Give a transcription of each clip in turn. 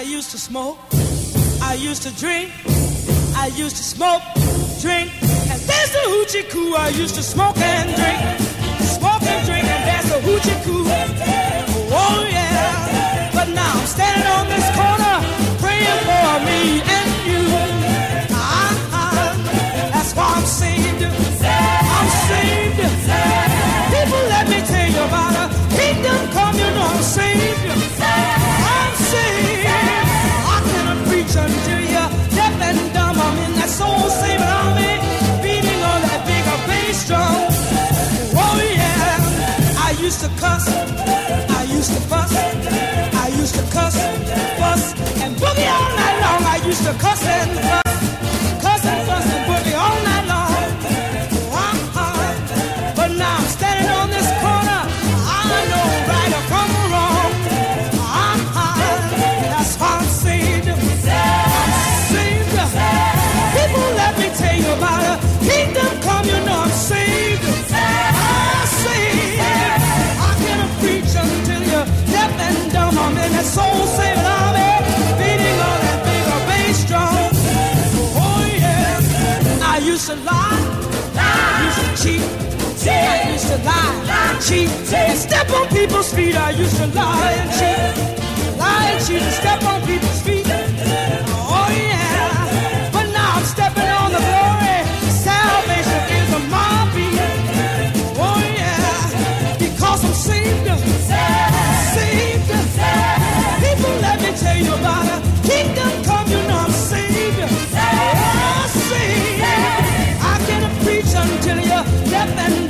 I used to smoke, I used to drink, I used to smoke, drink, and there's the hoochie coo. I used to smoke and drink, smoke and drink, and there's the hoochie coo. Oh yeah, but now I'm standing on this corner. cuss, fuss, and boogie all night long. I used to cuss and fuss. to lie. lie. I used to cheat. See, I used to lie. lie. Cheat. See. And step on people's feet. I used to lie and cheat. Lie and cheat and step on people's death and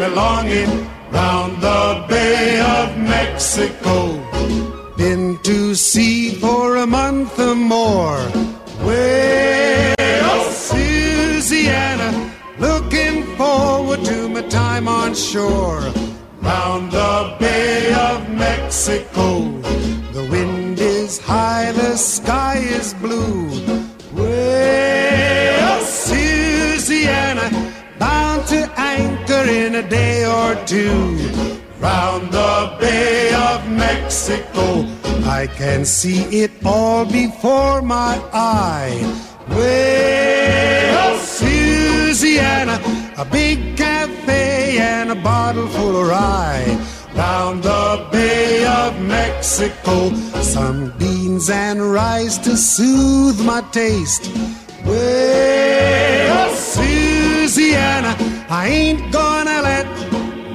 belonging round the Bay of Mexico. Been to sea for a month or more. Well, Louisiana, looking forward to my time on shore. Round the Bay of Mexico, the wind is high, the sky is blue. Well, Louisiana, bound to anchor in a day or two. Round the Bay of Mexico, I can see it all before my eye. Well, Louisiana, a big cafe and a bottle full of rye. Round the Bay of Mexico, some beans and rice to soothe my taste. Well, Louisiana, I ain't gonna let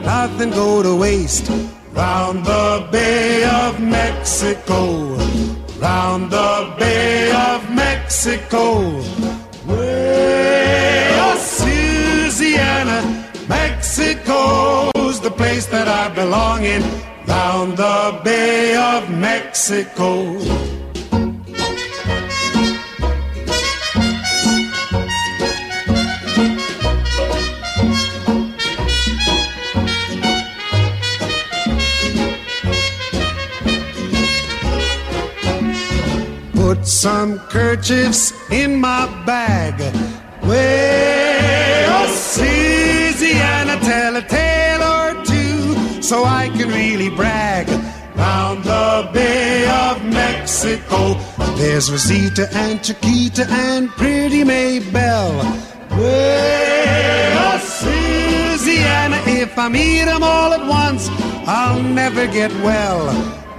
nothing go to waste. Round the Bay of Mexico, round the Bay of Mexico. Well, Louisiana, Mexico's the place that I belong in. Round the Bay of Mexico. Some kerchiefs in my bag. Well, tell a tale or two so I can really brag. Round the Bay of Mexico, there's Rosita and Chiquita and pretty Maybelle. Well, if I meet 'em all at once, I'll never get well.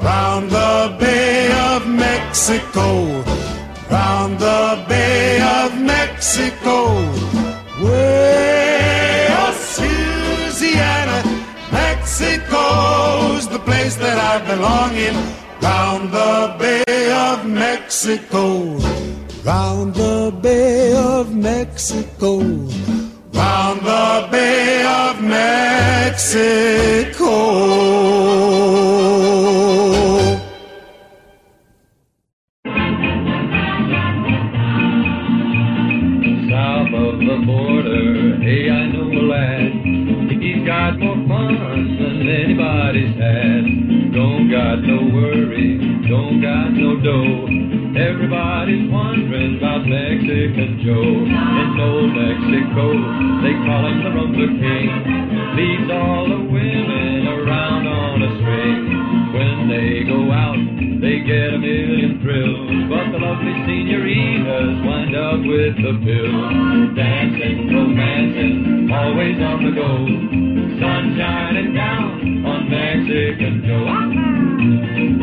Round the Bay of Mexico, round the Bay of Mexico. Well, Louisiana, Mexico's the place that I belong in. Round the Bay of Mexico, round the Bay of Mexico, round the Bay of Mexico. Don't got no dough. Everybody's wondering about Mexican Joe. In old Mexico, they call him the Rumba King. Leads all the women around on a string. When they go out, they get a million thrills. But the lovely senoritas wind up with the bill. Dancing, romancing, always on the go. Sun shining down on Mexican Joe.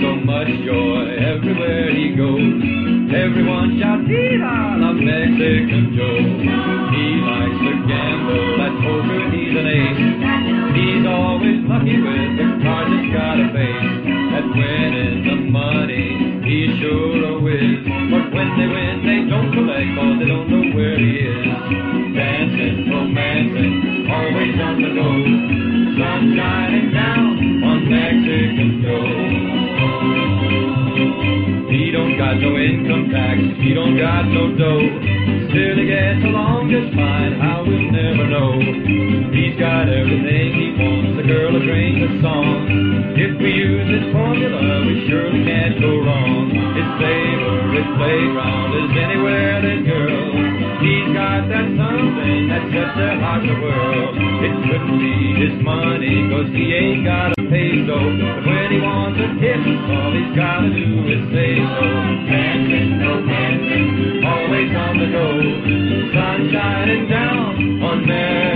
So much joy everywhere he goes. Everyone shouts, Viva la Mexican Joe. He likes to gamble at poker, he's an ace. He's always lucky with the cards he's got a face. At winning the money, he's sure a whiz. But when they win, they don't collect, cause they don't know where he is. Dancing, romancing, always on the go. Sun shining down on Mexican Joe. Got no income tax, he don't got no dough. Still he gets along just fine, how we'll never know. He's got everything he wants, a girl, a drink, a song. If we use his formula, we surely can't go wrong. His favorite playground is anywhere there's girls. He's got that something that sets their hearts a whirl. It couldn't be his money, cause he ain't got a peso. But when he wants a tip, all he's gotta do is say so. Dancing, no dancing, always on the go. Sun shining down on Mexican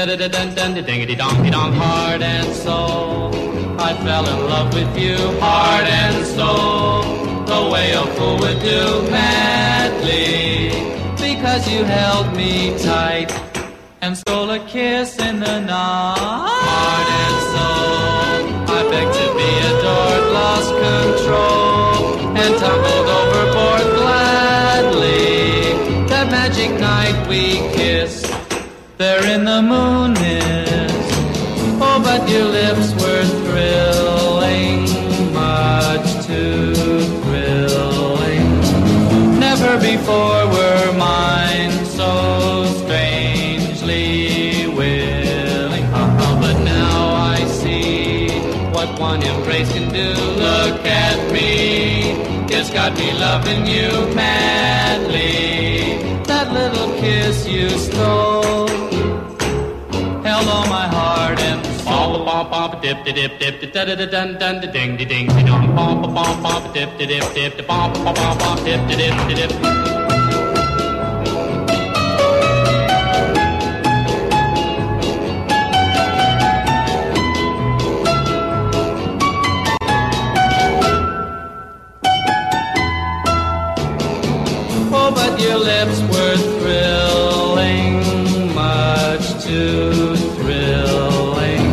da da da da one embrace can do. Look at me, it's got me loving you madly. That little kiss you stole held my heart and soul. Bop bop dip dip dip dip da da da dun dun da ding ding dong. Bop bop bop dip dip dip dip bop bop bop dip dip dip dip. your lips were thrilling, much too thrilling.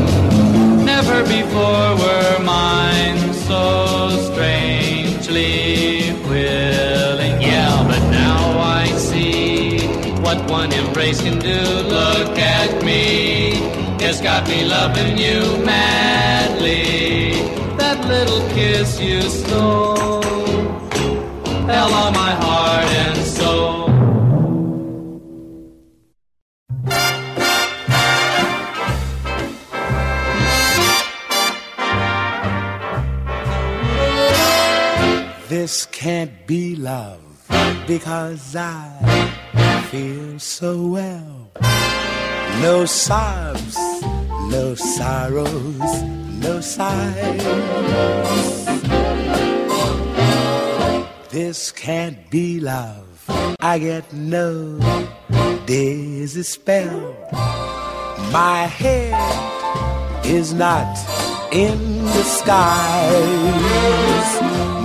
Never before were mine so strangely willing. Yeah, but now I see what one embrace can do. Look at me, it's got me loving you madly. That little kiss you stole. Hell on my This can't be love because I feel so well. No sobs, no sorrows, no sighs. This can't be love. I get no dizzy spell. My head is not in the skies.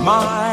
My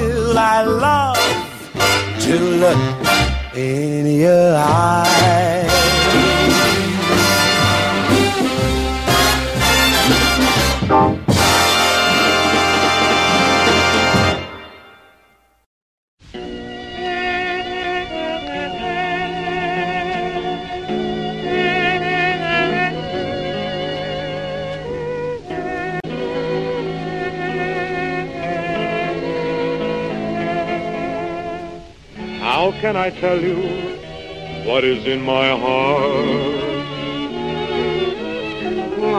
I love to look in your eyes. Can I tell you what is in my heart?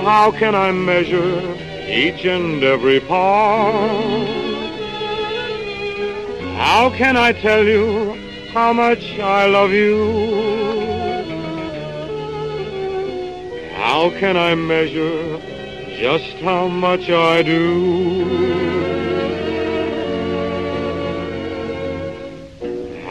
How can I measure each and every part? How can I tell you how much I love you? How can I measure just how much I do?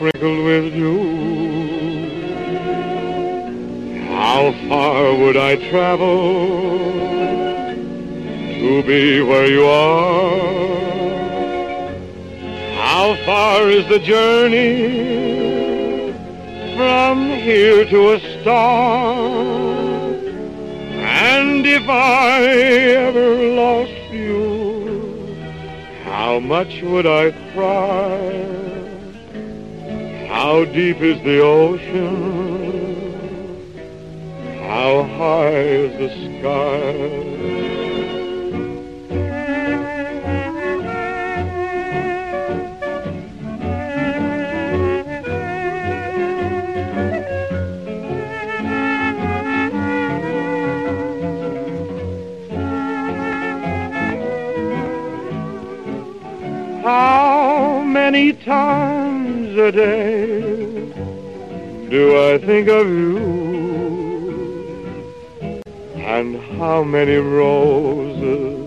sprinkled with dew? How far would I travel to be where you are? How far is the journey from here to a star? And if I ever lost you, how much would I cry? How deep is the ocean? How high is the sky? How many times? A day do I think of you? And how many roses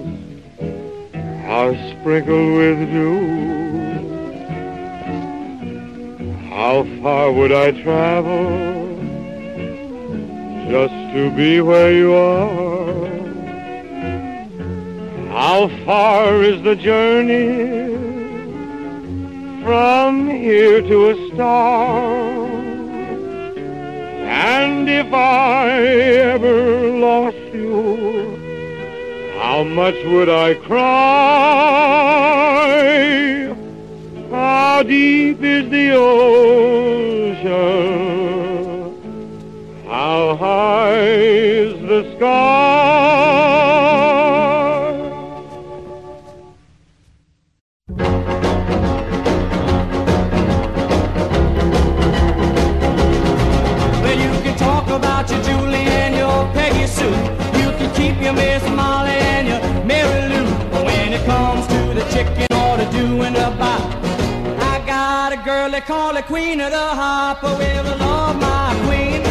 are sprinkled with dew? How far would I travel just to be where you are? How far is the journey from here to a star? And if I ever lost you, how much would I cry? How deep is the ocean? How high is the sky? Your Miss Molly and your Mary Lou. But when it comes to the chicken or the doing bop, I got a girl they call the queen of the hop. Oh, well, I love my queen.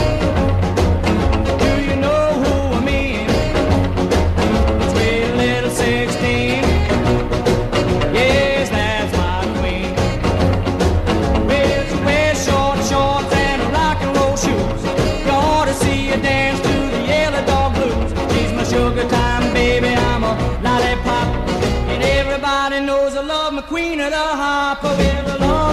Queen of the. Oh, well, I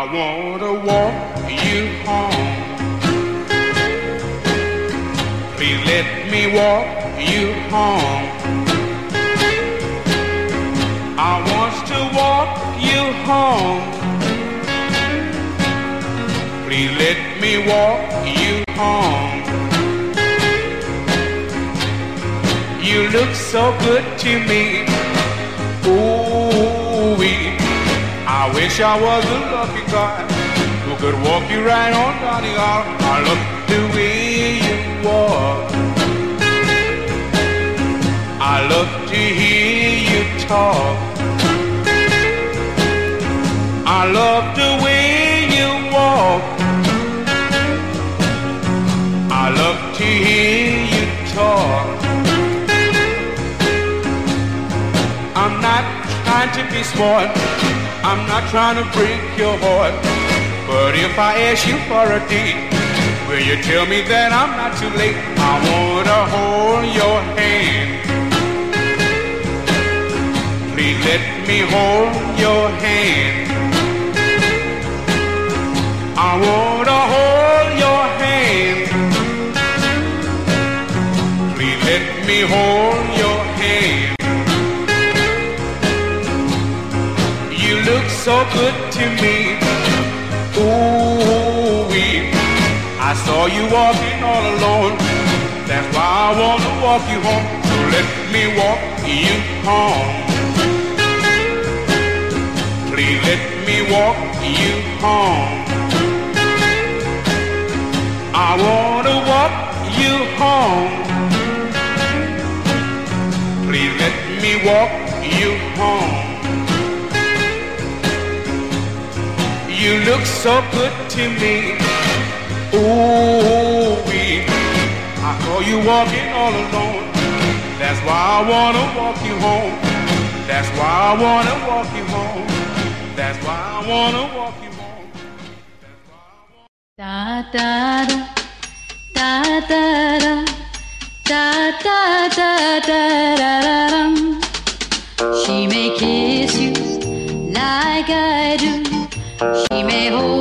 I wanna walk you home. Please let me walk you home. I want to walk you home. Please let me walk you home. You look so good to me. Ooh. I wish I was a lucky guy who could walk you right on down the aisle. I love the way you walk. I love to hear you talk. I love the way you walk. I love to hear you talk. I'm not trying to be smart. I'm not trying to break your heart. But if I ask you for a date, will you tell me that I'm not too late? I wanna hold your hand. Please let me hold your hand. I wanna hold your hand. Please let me hold so good to me. Ooh. I saw you walking all alone. That's why I wanna walk you home. So let me walk you home. Please let me walk you home. I wanna walk you home. Please let me walk you home. You look so good to me. Ooh, we. I saw you walking all alone. That's why I wanna walk you home. That's why I wanna walk you home. That's why I wanna walk you home. Da da da da da da da da da da da da. She may kiss you like a my home.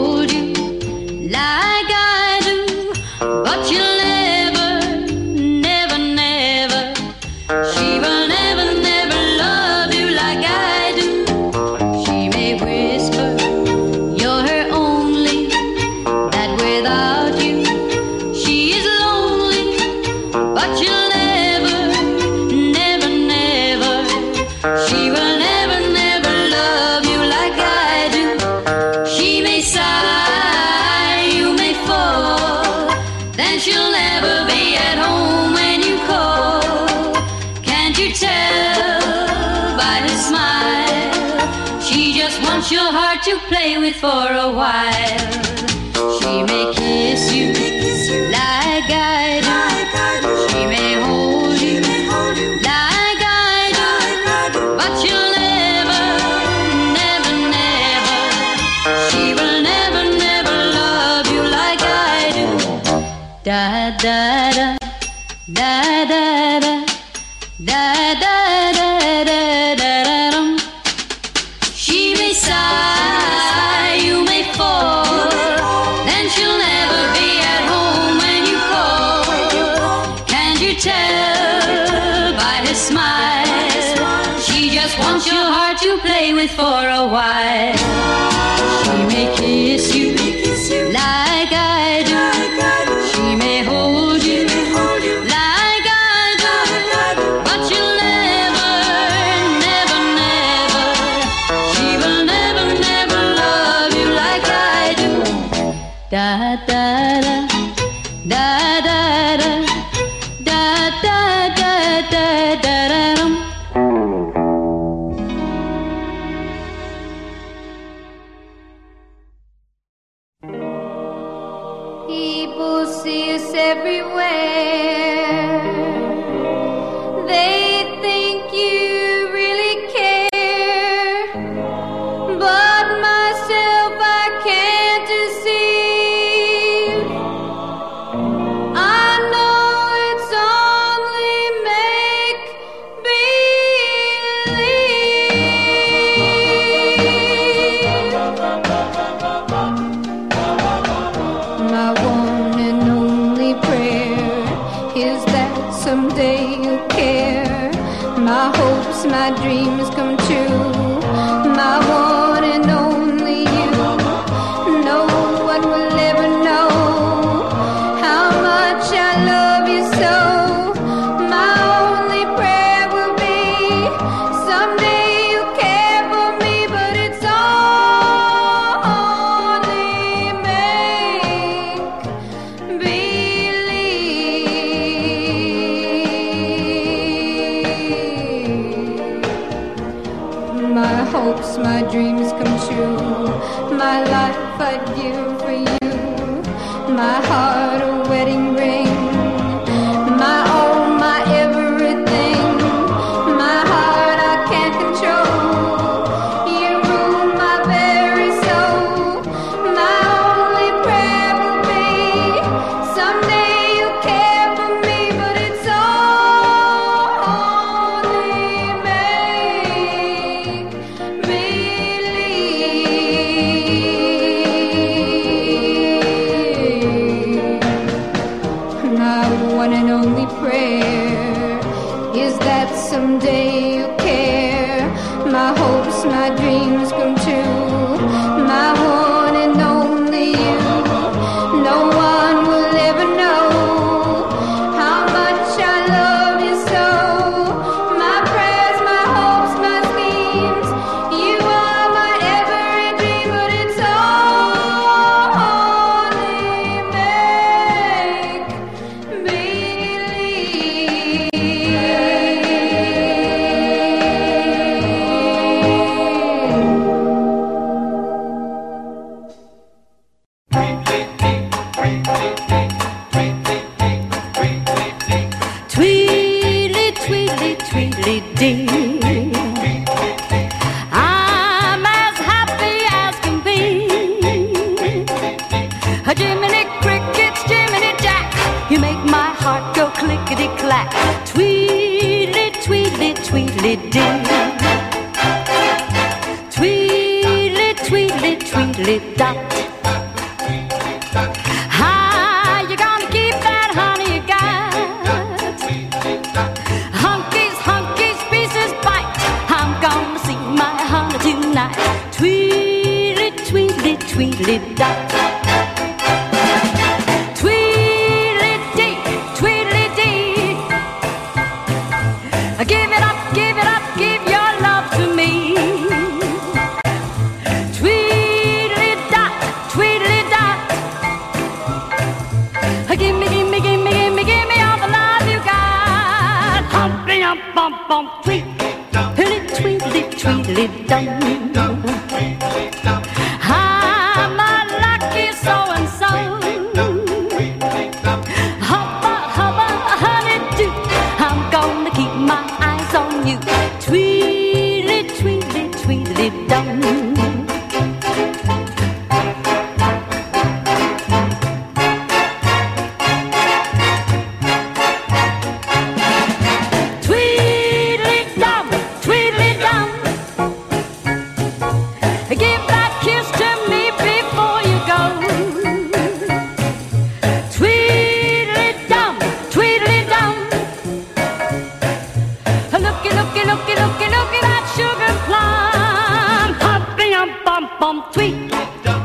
Looky, looky, looky, looky, that sugar plum. Humpty ump bum bum tweet.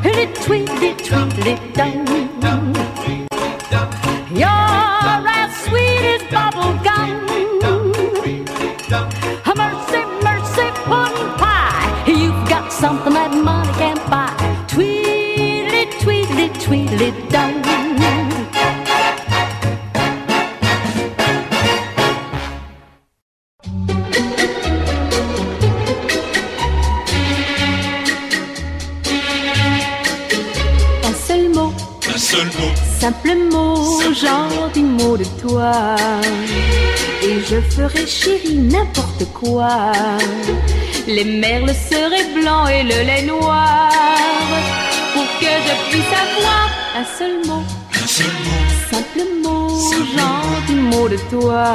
Tweedly, tweedly, tweedly dum. You're Les merles seraient blancs et le lait noir. Pour que je puisse avoir un seul mot, un seul mot, gentil mot de toi.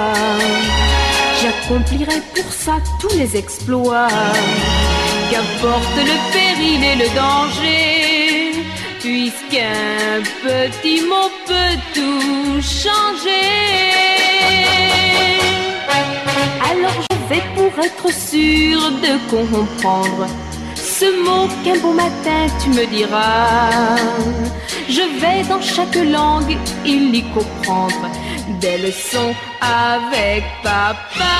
J'accomplirai pour ça tous les exploits. Qu'apporte le péril et le danger, puisqu'un petit mot peut tout changer. Alors vais pour être sûr de comprendre ce mot qu'un beau matin tu me diras. Je vais dans chaque langue il y comprendre des leçons avec papa.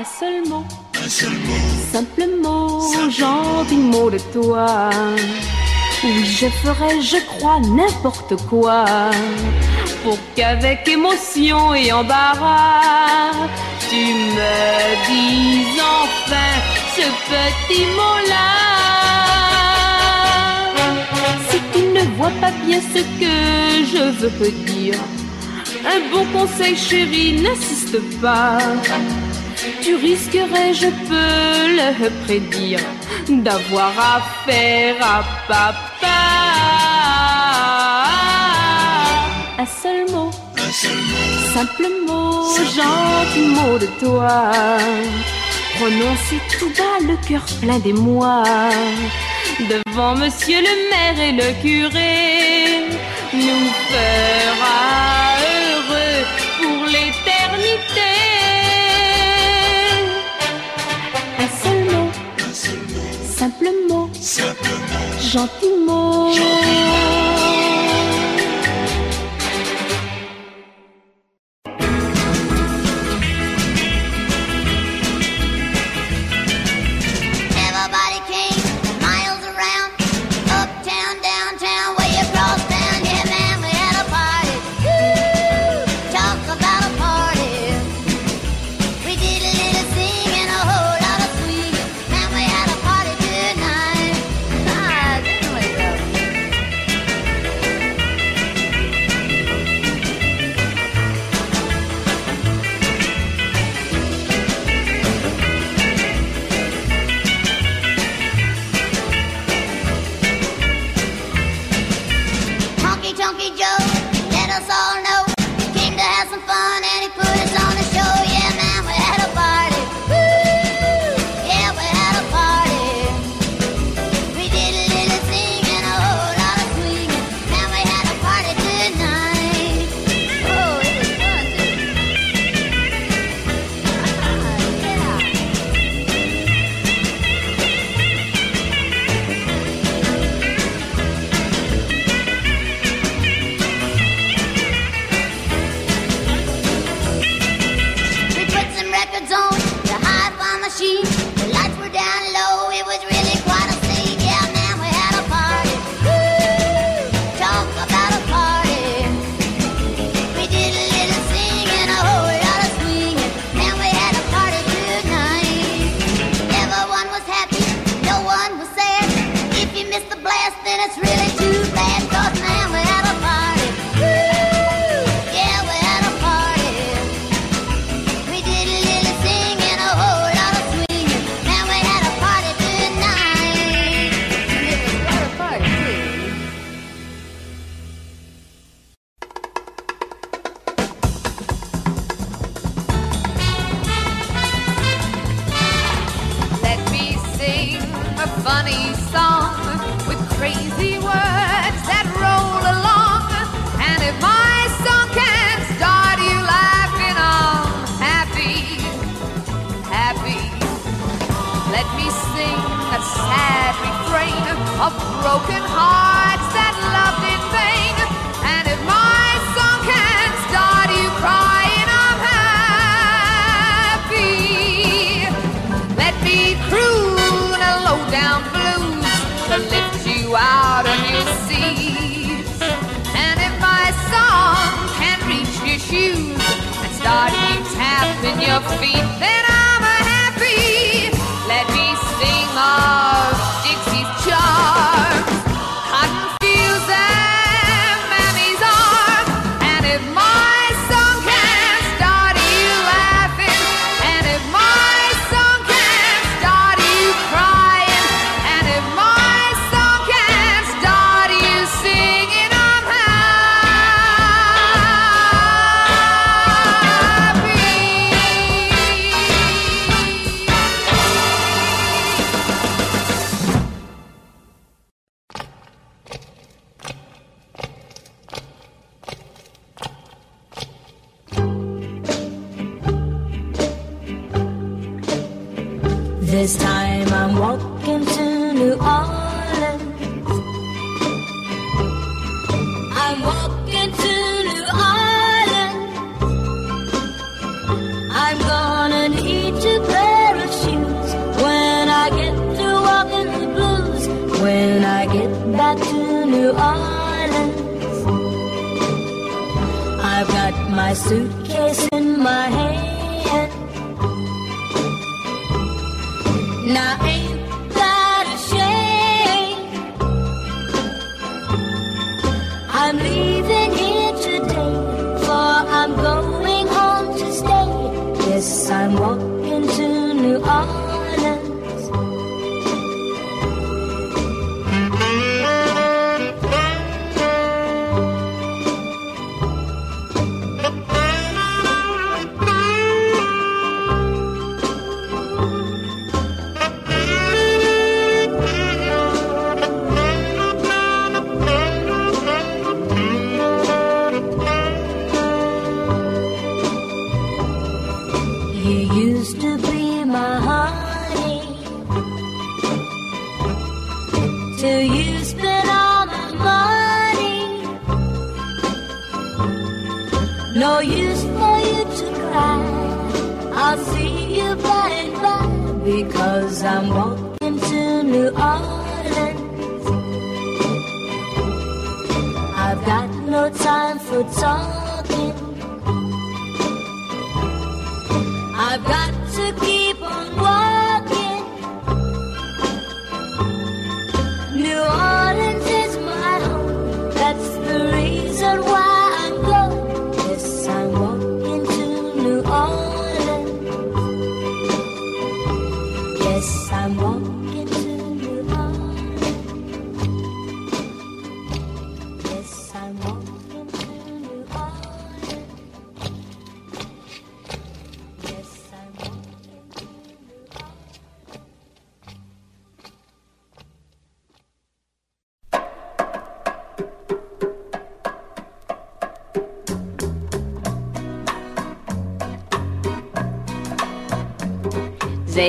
Un seul mot, un seul mot, simple mot, gentil mot de toi. Oui, je ferai, je crois, n'importe quoi pour qu'avec émotion et embarras, tu me dises enfin ce petit mot-là. Si tu ne vois pas bien ce que je veux dire, un bon conseil chéri, n'insiste pas. Tu risquerais, je peux le prédire, d'avoir affaire à papa. Un seul mot, simple mot, gentil mot de toi. Prononcé tout bas, le cœur plein d'émoi. Devant monsieur le maire et le curé, nous fera heureux pour l'éternité. Un seul mot, un seul mot, simple mot, simple mot,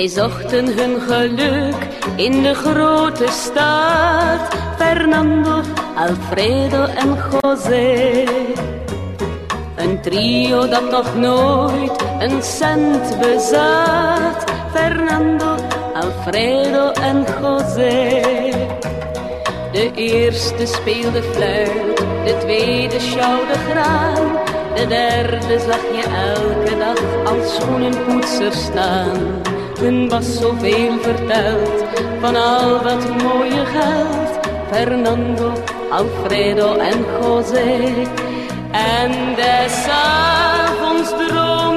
Zochten hun geluk in de grote stad. Fernando, Alfredo en José. Een trio dat nog nooit een cent bezat. Fernando, Alfredo en José. De eerste speelde fluit, de tweede sjouwde graan. De derde zag je elke dag als schoenenpoetser staan. Was zoveel verteld van al dat mooie geld. Fernando, Alfredo en José. En des avonds droomden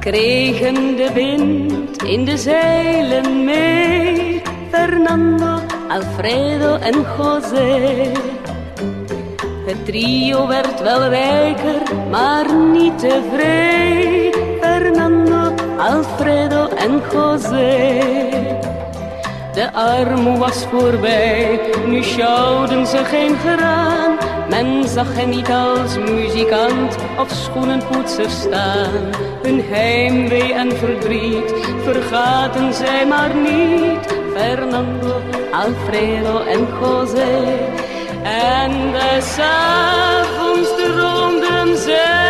kregen de wind in de zeilen mee, Fernando, Alfredo en José. Het trio werd wel rijker, maar niet tevreden. Fernando, Alfredo en José. De armoe was voorbij, nu sjouwden ze geen graan. Men zag hen niet als muzikant of schoenenpoetser staan. Hun heimwee en verdriet vergaten zij maar niet. Fernando, Alfredo en José. En des avonds droomden zij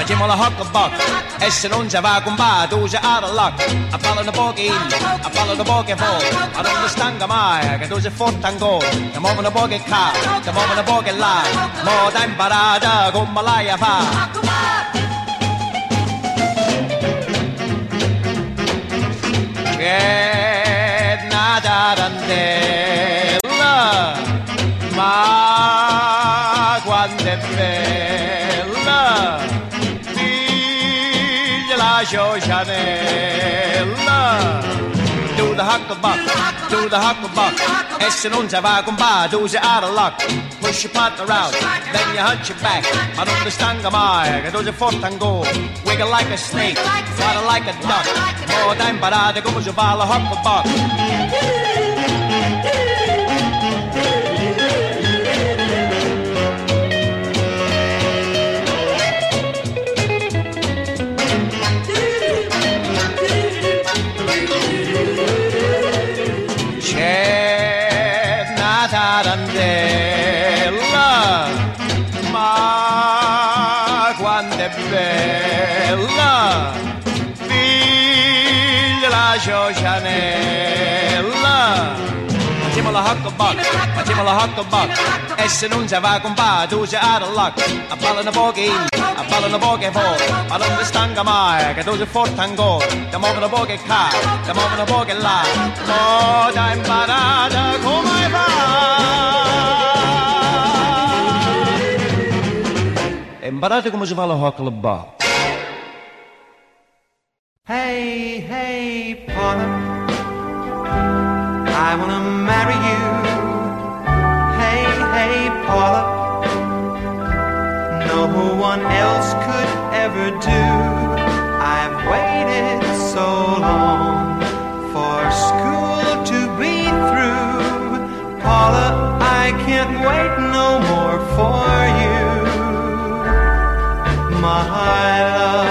hucklebuck, facciamo la hucklebuck E se non ci va con va, tu sei out of luck A ballano pochi in, a ballano pochi fuori Ma non mi stanca mai, che tu sei forte ancora Ti muovono pochi qua, ti muovono pochi là Mo t'hai imparata come l'hai a fare Che una tarantella Ma Do the hucklebuck, do the hucklebuck E se non ci va con va, tu sei out of luck Push your partner out, then you hunch your back. Ma non ti stanca mai, che tu sei forte ancora Wiggle like a snake, flutter like a duck. Mo t'hai imparato come si fa la hucklebuck figlia la ciocianella. Facciamo la hucklebuck, facciamo la hucklebuck, e se non si va con pa, tu sei out of luck. A ballano pochi in, a ballano pochi fuori, ma non ti stanca mai, che tu sei forte ancora. Ti muovono pochi qua, ti muovono pochi là, mo t'hai imparata come fa. Imparate come si fa la hucklebuck. Hey, hey, Paula, I want to marry you. Hey, hey, Paula, no one else could ever do. I've waited so long for school to be through. Paula, I can't wait no more for you, my love.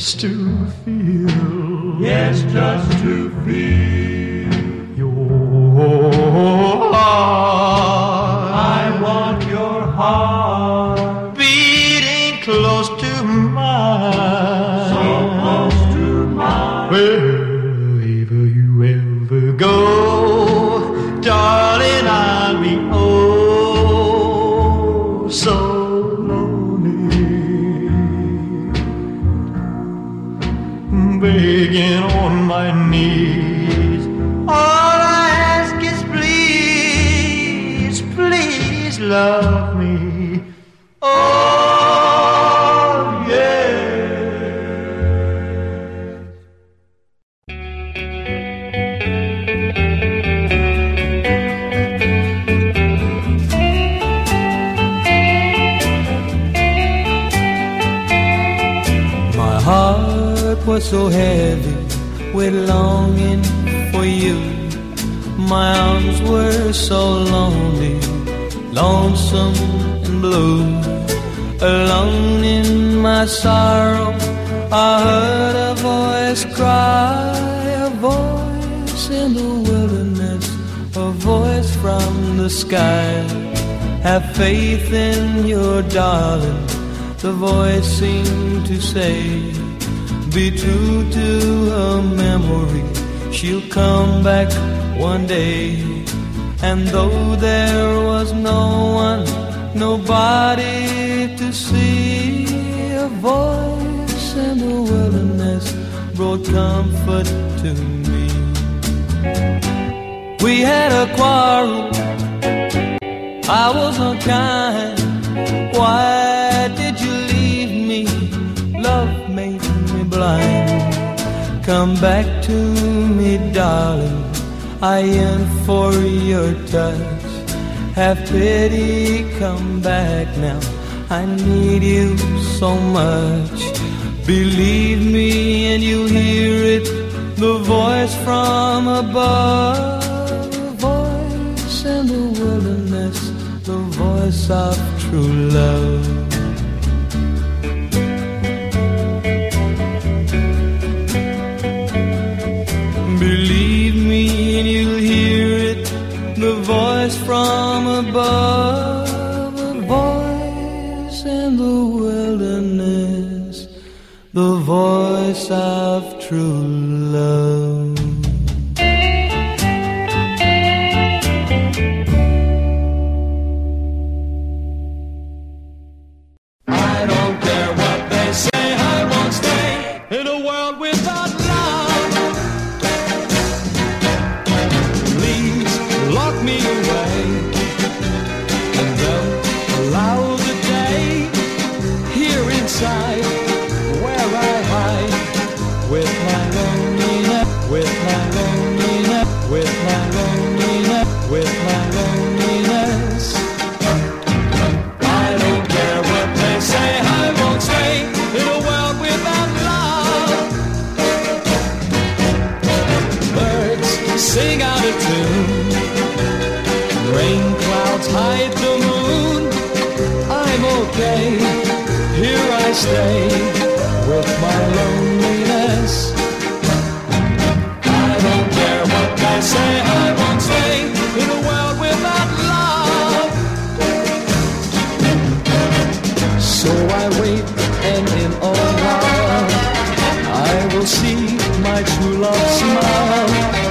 just to feel. Yes, just to feel. Heavy with longing for you. My arms were so lonely, lonesome and blue. Alone in my sorrow, I heard a voice cry, a voice in the wilderness, a voice from the sky. Have faith in your darling, the voice seemed to say. Be true to her memory, she'll come back one day. And though there was no one, nobody to see, a voice in the wilderness brought comfort to me. We had a quarrel, I was unkind. Why blind. Come back to me, darling. I yearn for your touch. Have pity, come back now. I need you so much. Believe me, and you'll hear it the voice from above. Voice in the wilderness, the voice of true love. Voice from above, the voice in the wilderness, the voice of true stay with my loneliness. I don't care what they say, I won't stay in a world without love. So I wait, and in a while I will see my true love smile.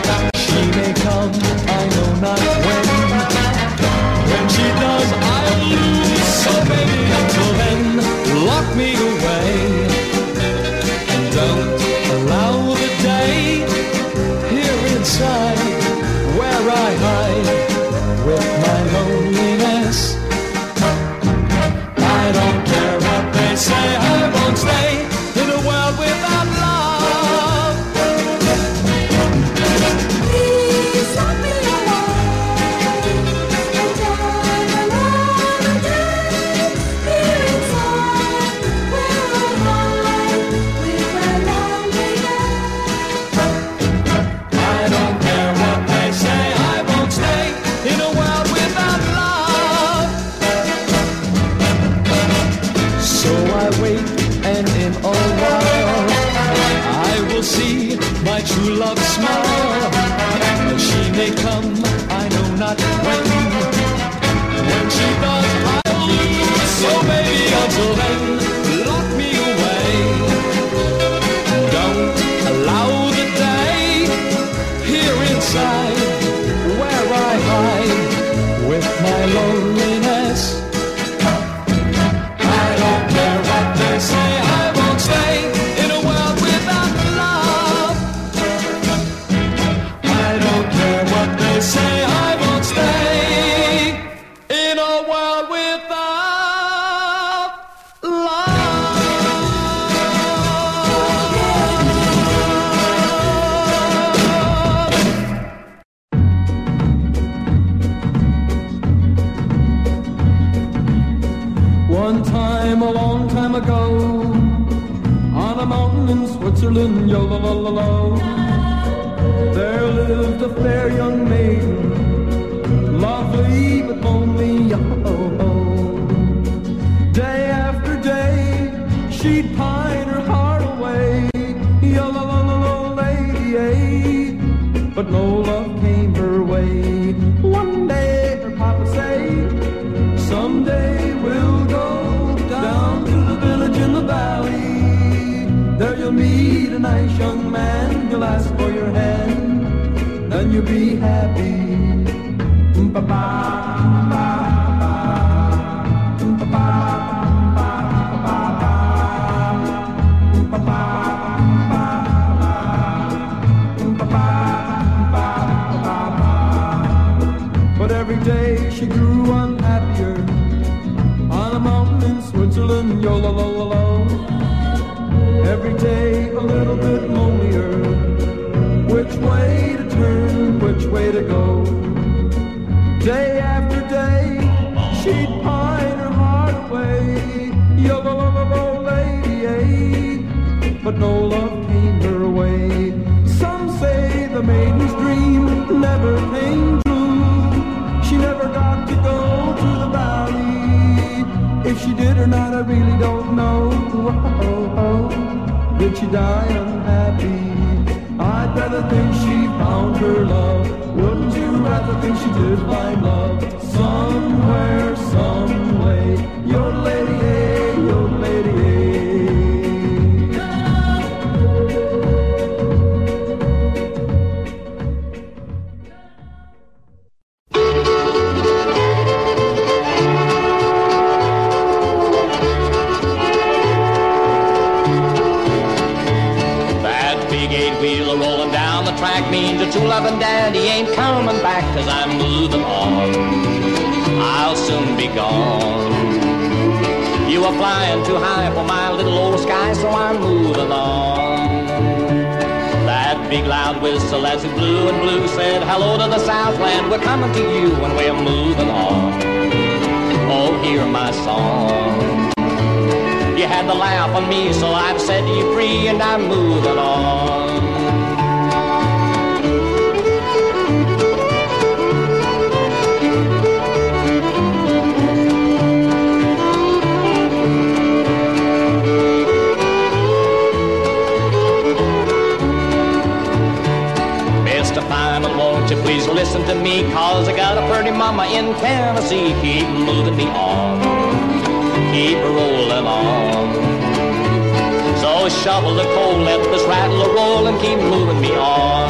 Shovel the coal, let this rattle roll and keep moving me on.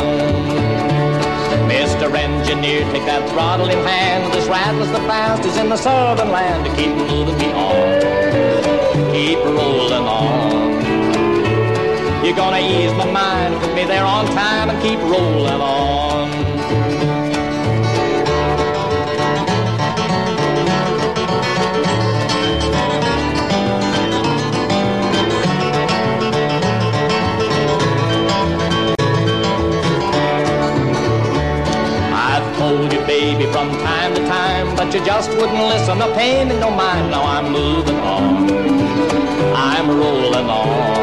Mr. Engineer, take that throttle in hand. This rattle's the fastest in the southern land to keep moving me on. Keep rolling on. You're gonna ease my mind, put me there on time and keep rolling on. From time to time, but you just wouldn't listen. No pain in no mind. Now I'm moving on. I'm rolling on.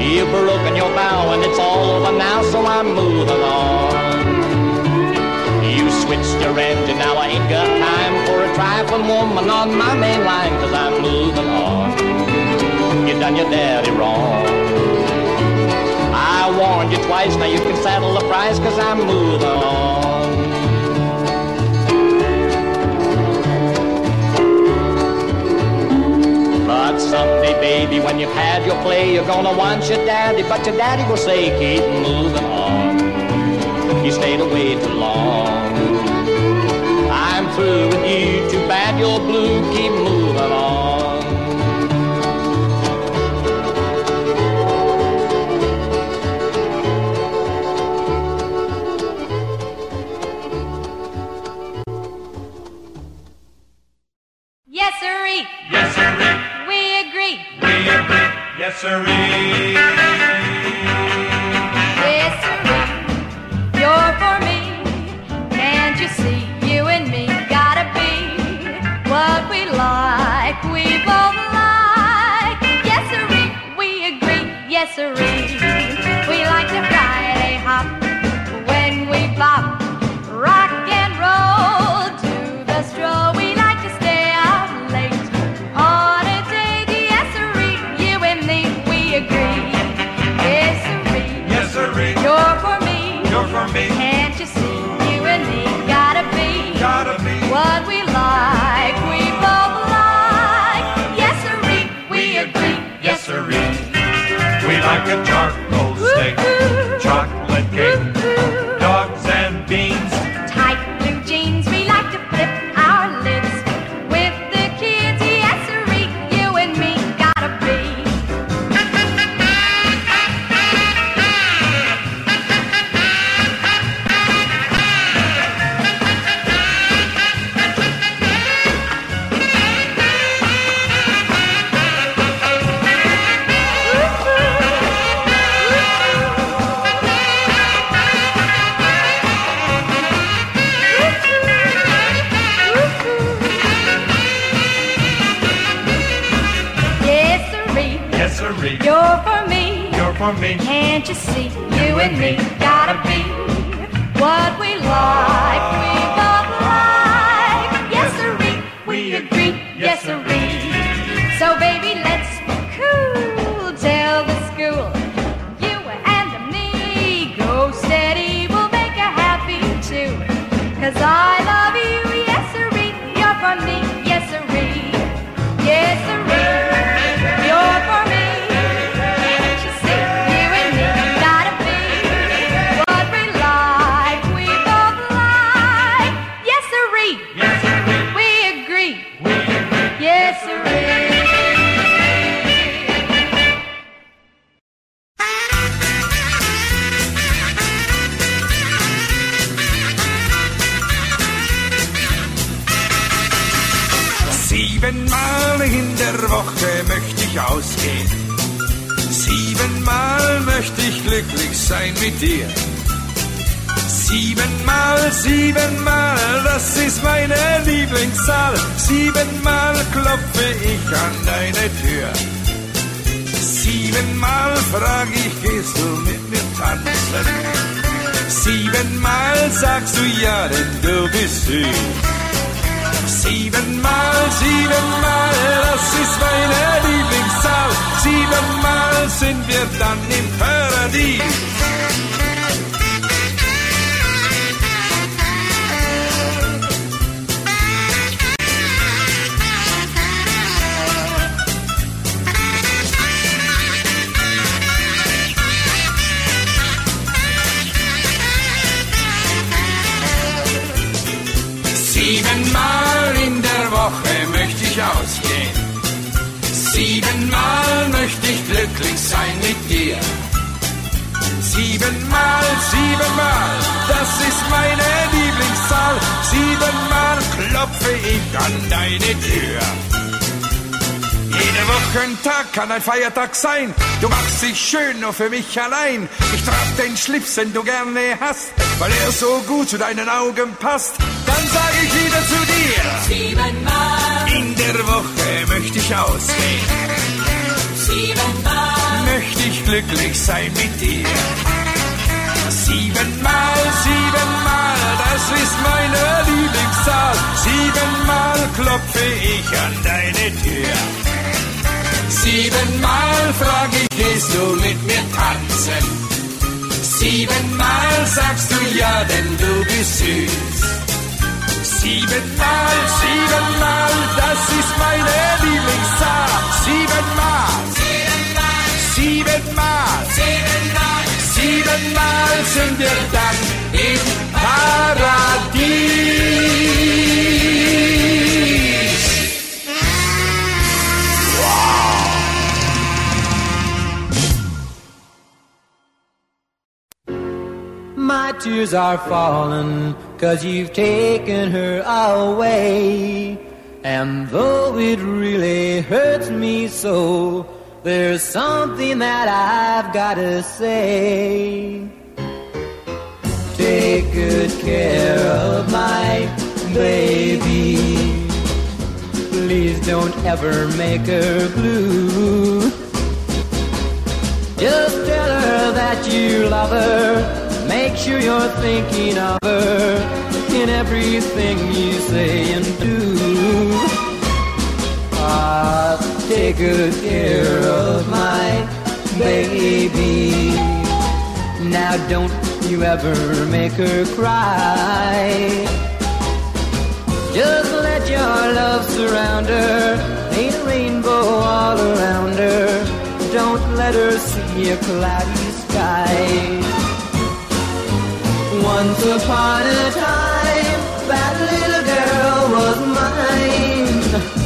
You've broken your vow and it's all over now, so I'm moving on. You switched your engine, now I ain't got time for a trifling woman on my main line, cause I'm moving on. You done your daddy wrong. I warned you twice, now you can settle the price, cause I'm moving on. But someday, baby, when you've had your play, you're gonna want your daddy, but your daddy will say, keep moving on. You stayed away too long. I'm through with you, too bad you're blue, keep moving on. Deine Tür. Siebenmal frag ich, gehst du mit mir tanzen? Siebenmal sagst du ja, denn du bist süß. Siebenmal, siebenmal, das ist meine Lieblingszahl. Siebenmal sind wir dann im Paradies. Glücklich sein mit dir. Siebenmal, siebenmal, das ist meine Lieblingszahl. Siebenmal klopfe ich an deine Tür. Jeder Wochentag kann ein Feiertag sein. Du machst dich schön nur für mich allein. Ich trag den Schlips, den du gerne hast, weil er so gut zu deinen Augen passt. Dann sag ich wieder zu dir. Siebenmal, In der Woche möchte ich ausgehen. siebenmal, glücklich sein mit dir. Siebenmal, siebenmal, das ist meine Lieblingszahl. Siebenmal klopfe ich an deine Tür. Siebenmal frag ich, gehst du mit mir tanzen? Siebenmal sagst du ja, denn du bist süß. Siebenmal, siebenmal, das ist meine Lieblingszahl. Siebenmal, siebenmal, siebenmal, siebenmal sind wir dann im Paradies. My tears are falling, cause you've taken her away. And though it really hurts me so, there's something that I've gotta say. Take good care of my baby. Please don't ever make her blue. Just tell her that you love her. Make sure you're thinking of her in everything you say and do. Ah, take good care of my baby. Now don't you ever make her cry. Just let your love surround her. Paint a rainbow all around her. Don't let her see a cloudy sky. Once upon a time, that little girl was mine.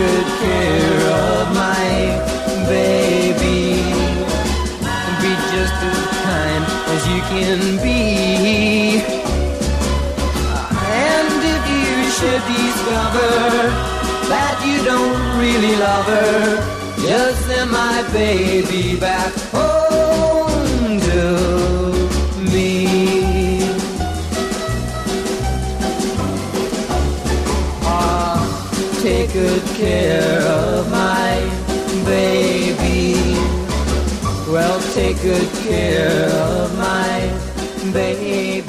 good care of my baby. Be just as kind as you can be. And if you should discover that you don't really love her, just send my baby back home. good care of my baby. Well, take good care of my baby.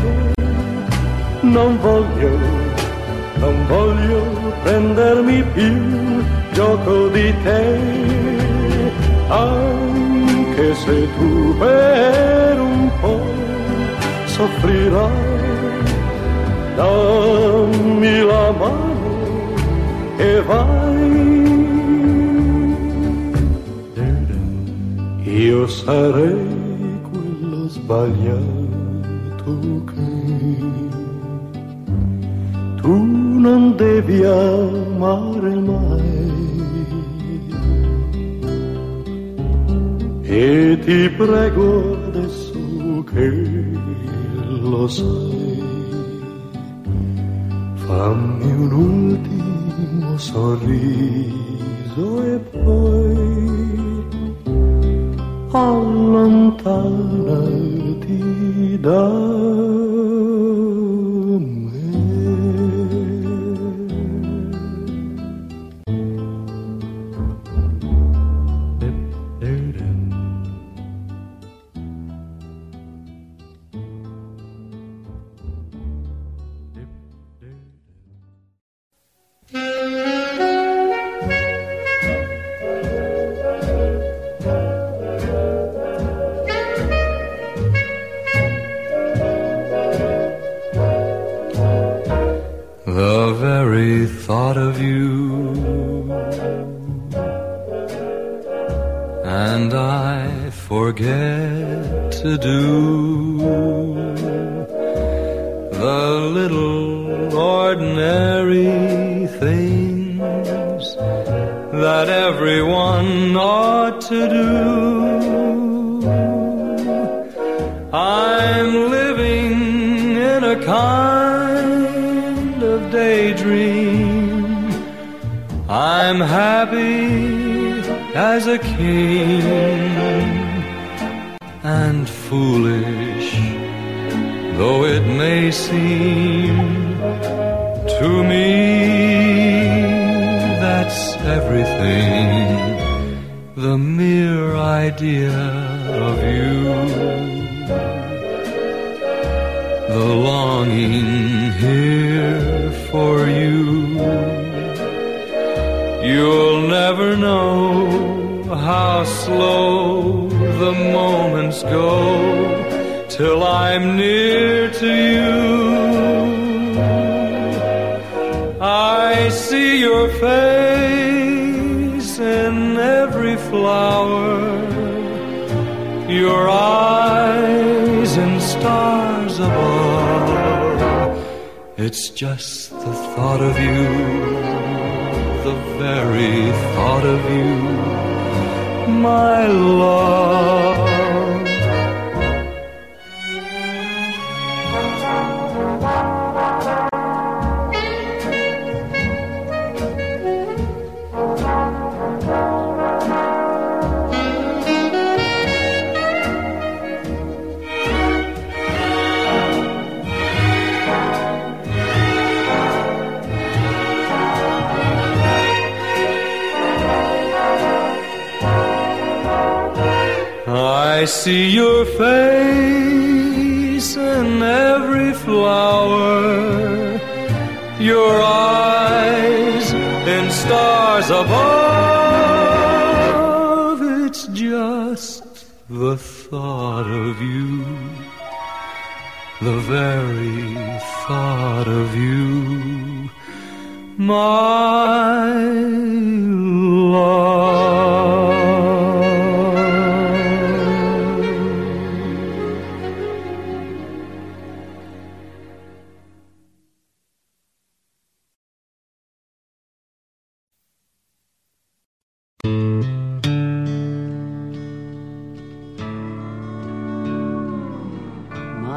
tu. Non voglio, non voglio prendermi più gioco di te, anche se tu per un po' soffrirai, dammi la mano e vai. Io sarei quello sbagliato che tu non devi amare mai. E ti prego adesso che lo sai, fammi un ultimo sorriso e poi allontanami vida.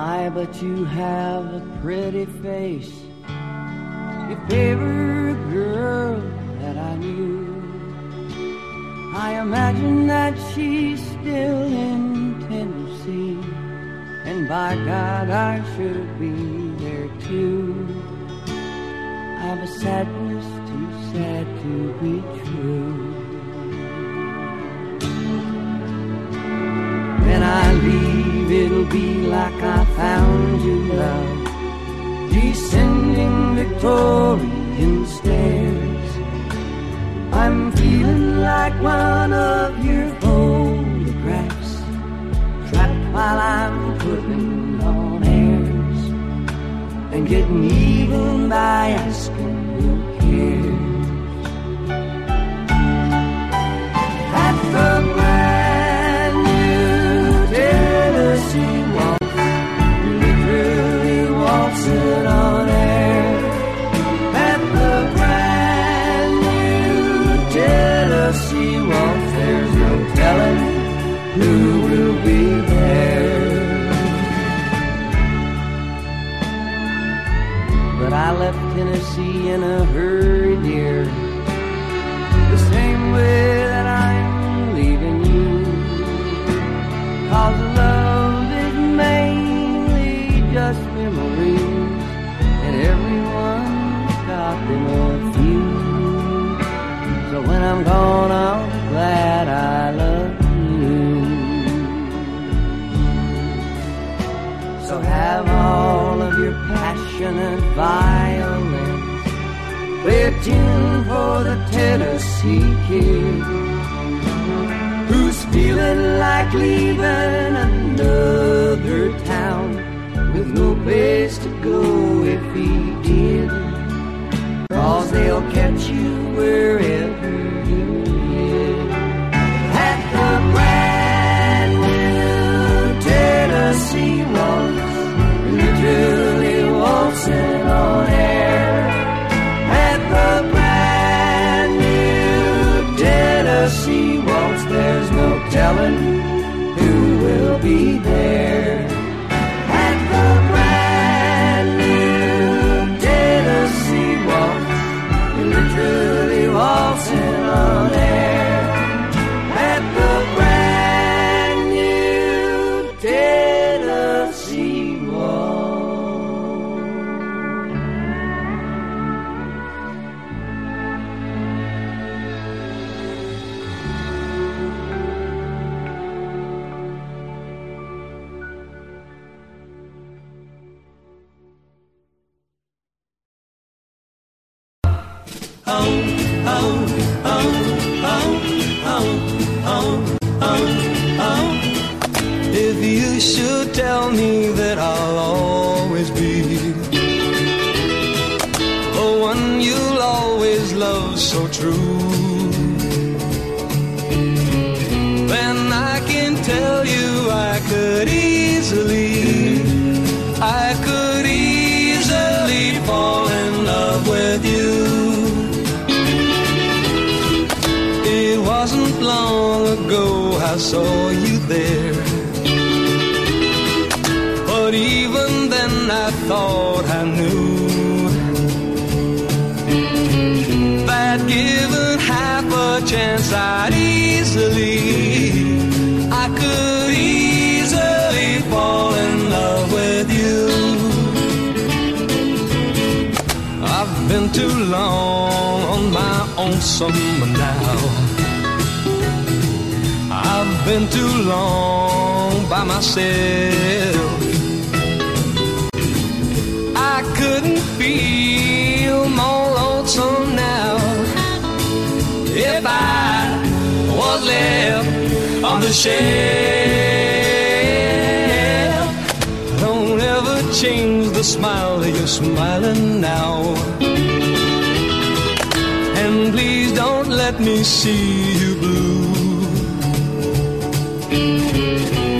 My, but you have a pretty face. If ever a girl that I knew, I imagine that she's still in Tennessee. And by God, I should be there too. I've a sadness too sad to be true. When I leave, it'll be like I found you, love. Descending Victorian stairs. I'm feeling like one of your photographs. Trapped while I'm putting on airs. And getting even by asking who cares. In a hurry, dear. The same way that I'm leaving you. Cause love is mainly just memories. And everyone's got them a few. So when I'm gone, I'm glad I love you. So have all of your passionate violins. Play a tune for the Tennessee kid who's feeling like leaving another town with no place to go if he did. Cause they'll catch you woman Helen. Been too long on my own summer now. I've been too long by myself. I couldn't feel more lonesome now if I was left on the shelf. Don't ever change the smile that you're smiling now. Please don't let me see you blue.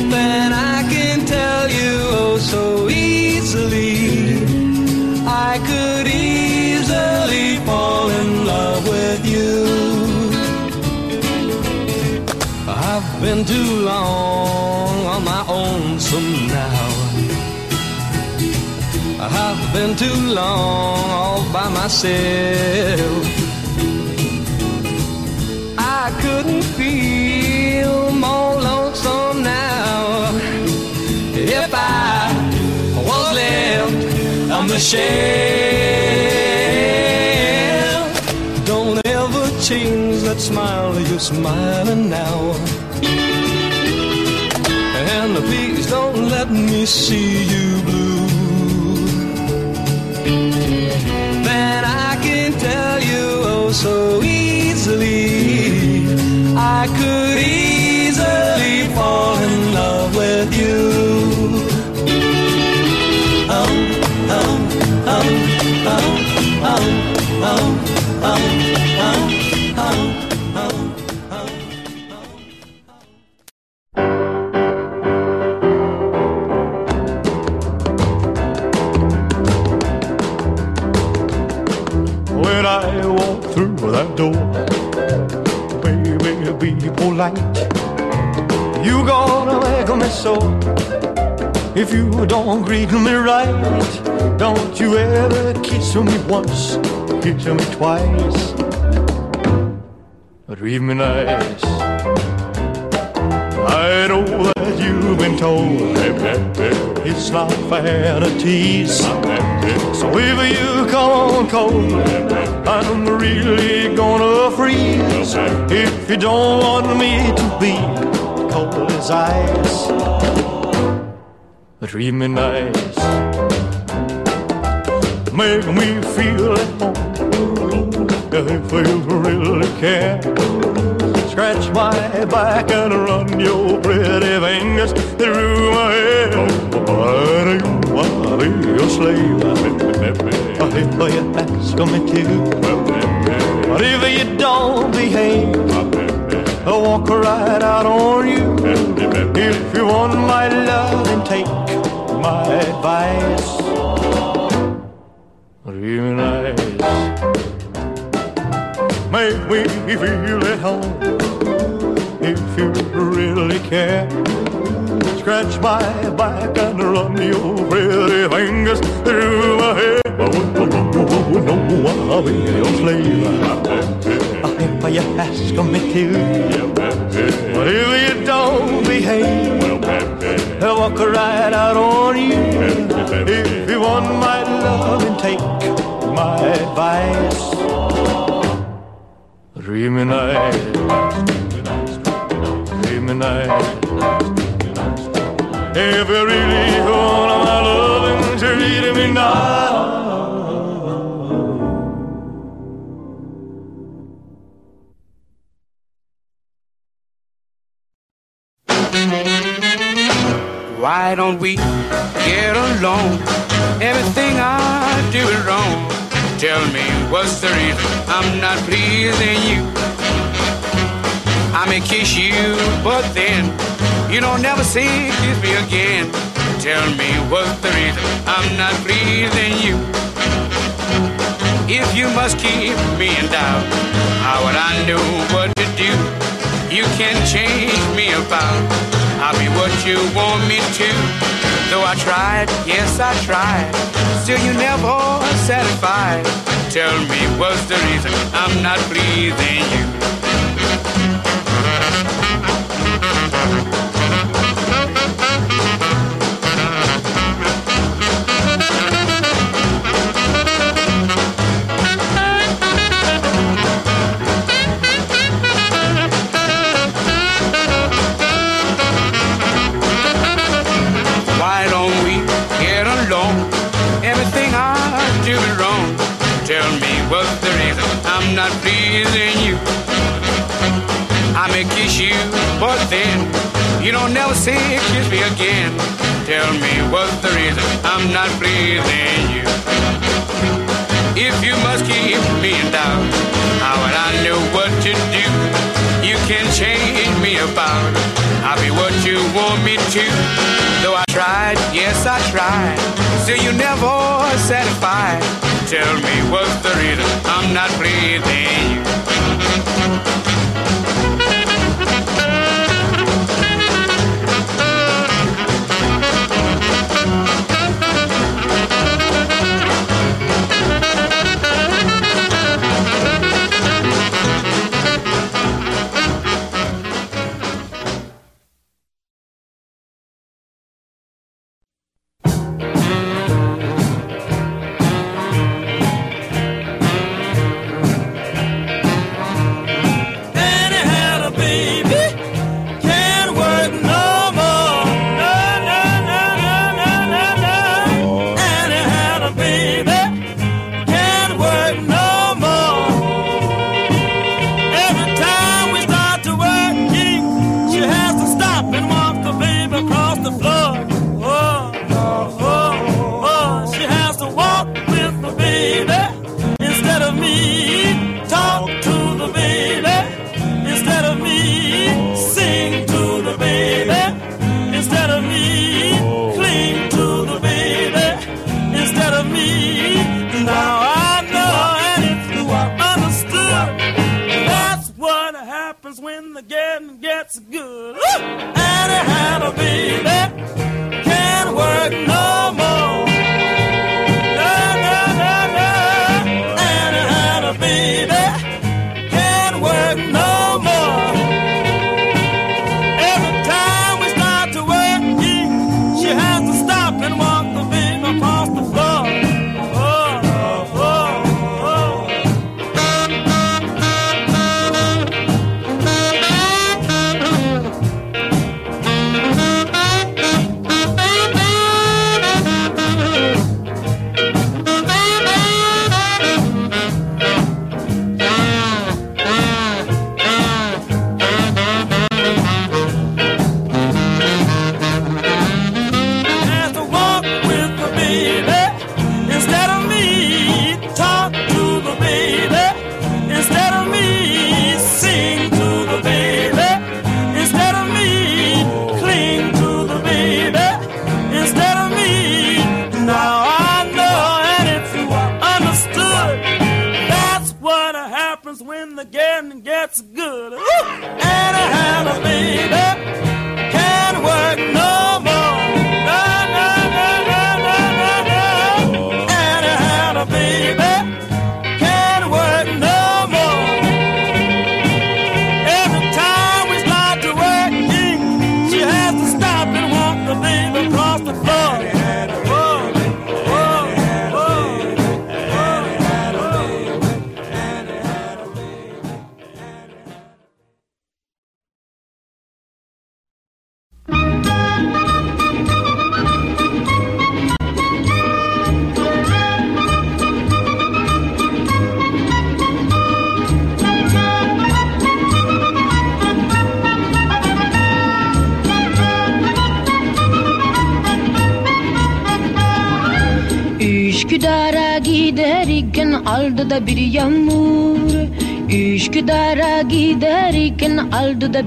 Then I can tell you oh so easily. I could easily fall in love with you. I've been too long on my own some now. I've been too long all by myself. Shelf. Don't ever change that smile you're smiling now. And please don't let me see you blue. Then I can tell you oh so easily. I could easily fall be. You gonna make me so if you don't greet me right. Don't you ever kiss me once, kiss me twice. Treat me nice. I know that you've been told it's not fair to tease. So if you come on cold, I'm really gonna freeze. If you don't want me to be cold as ice, treat me nice. Make me feel at home. If you really care. Scratch my back and run your pretty fingers through my hair. Are you, are you a slave? Or if you ask me to. But if you don't behave, I'll walk right out on you. If you want my love, then take my advice. Real nice. Make me feel at home. Care. Scratch my back and run your pretty fingers through my hair. No, I'll be your slave. If you ask me to, but if you don't behave, I'll walk right out on you. If you want my love and take my advice, dream me night, dream me night. If you really want my love, treat me now. Why don't we get along? Everything I do is wrong. Tell me what's the reason I'm not pleasing you? May kiss you, but then you don't never say kiss me again. Tell me what's the reason I'm not pleasing you? If you must keep me in doubt, how would I know what to do? You can change me about. I'll be what you want me to. Though I tried, yes I tried. Still you never satisfied. Tell me what's the reason I'm not pleasing you? I'm not pleasing you? If you must keep me doubt, how would I know what to do? You can change me about. I'll be what you want me to. Though I tried, yes I tried. Still you never satisfied. Tell me what's the reason I'm not pleasing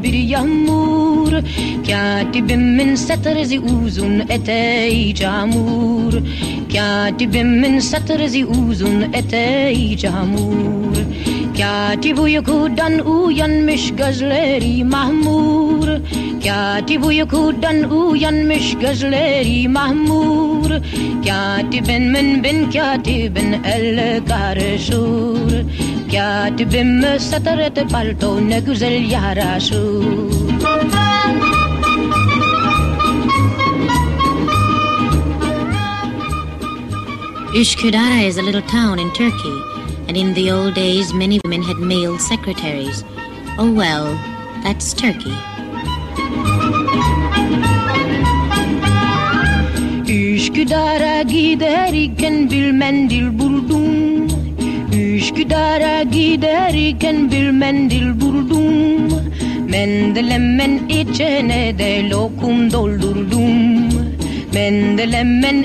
bir yağmur. Katibimin satırızı uzun eteği camur. Katibimin satırızı uzun eteği camur. Katip uykudan uyanmış gözleri mahmur. Katip uykudan uyanmış gözleri mahmur. Katibin bin katibin el karışır Katibim satır palto ne güzel yaraşır Üsküdar is a little town in Turkey, and in the old days many women had male secretaries. Oh well, that's Turkey. Üsküdar'a giderken bir mendil buldum Üsküdar'a giderken bir mendil buldum içine de lokum doldurdum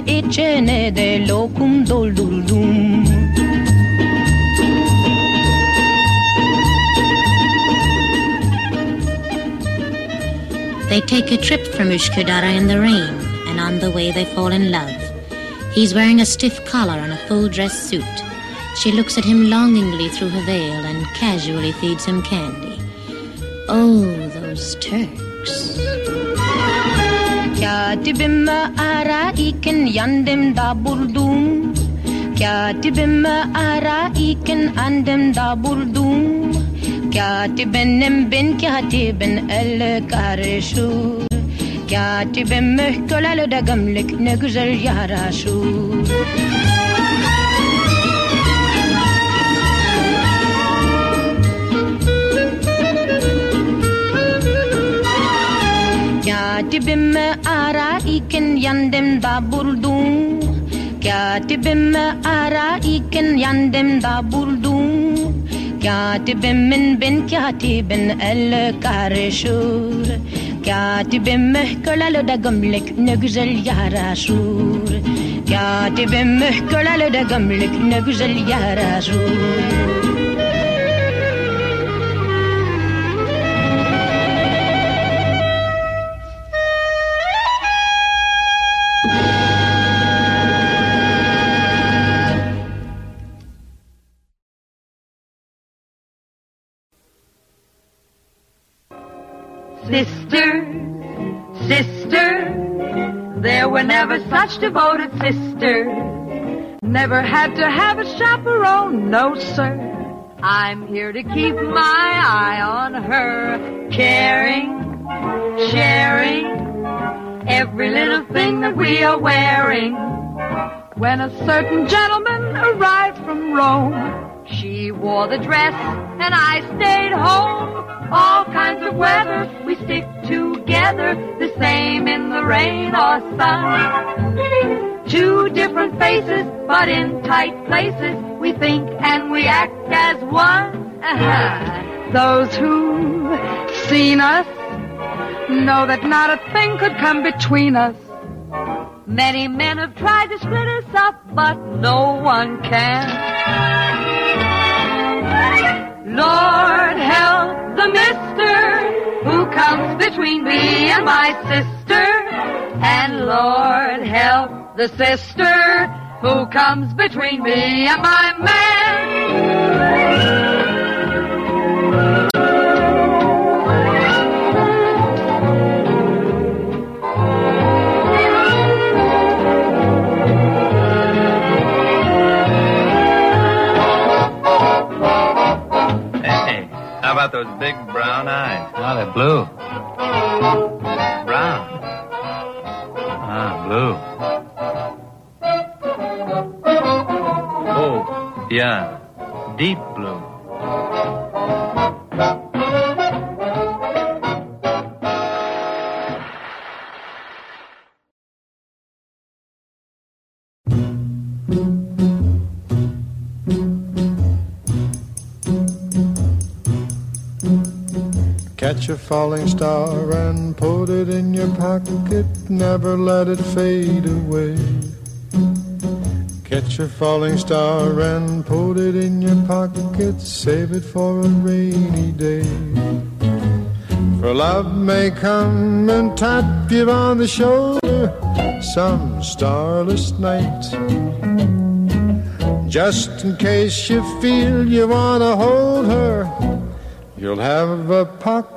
içine de lokum doldurdum They take a trip from Üsküdar in the rain, and on the way they fall in love. He's wearing a stiff collar and a full dress suit. She looks at him longingly through her veil and casually feeds him candy. Oh, those Turks. Katibimi ararken yandımda buldum Katibimi ararken andımda buldum Katibenim bin katibin el karışır Katibim mühköleli de gömlek ne güzel yaraşır Katibimi ararken yandımda buldum Katibimi ararken yandımda buldum Katibimin bin katibin el karışır Katibim mühköleli de gömlek ne güzel yaraşır Katibim mühköleli de gömlek ne güzel yaraşır Sister, sister, there were never such devoted sisters. Never had to have a chaperone, no sir. I'm here to keep my eye on her, caring, sharing every little thing that we are wearing. When a certain gentleman arrived from Rome, she wore the dress and I stayed home. All kinds of weather, we stick together, the same in the rain or sun. Two different faces, but in tight places, we think and we act as one. Uh-huh. Those who've seen us know that not a thing could come between us. Many men have tried to split us up, but no one can. Lord help the mister who comes between me and my sister. And Lord help the sister who comes between me and my man. About those big brown eyes? Oh, they're blue. Brown. Ah, blue. Oh, yeah. Deep blue. Catch a falling star and put it in your pocket, never let it fade away. Catch a falling star and put it in your pocket, save it for a rainy day. For love may come and tap you on the shoulder some starless night. Just in case you feel you want to hold her, you'll have a pocket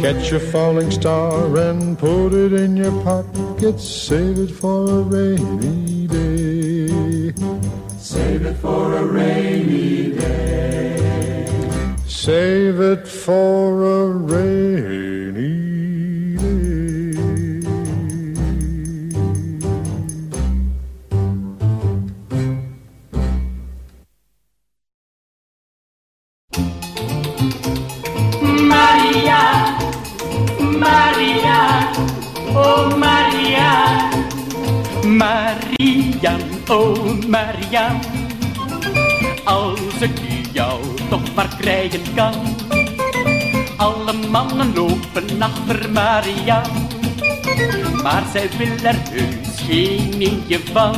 Catch a falling star and put it in your pocket. Save it for a rainy day. Save it for a rainy day. Save it for a rainy Maria, oh Maria. Marian, oh Marian. Als ik jou toch maar krijgen kan. Alle mannen lopen achter Maria. Maar zij wil er heus geen eentje van.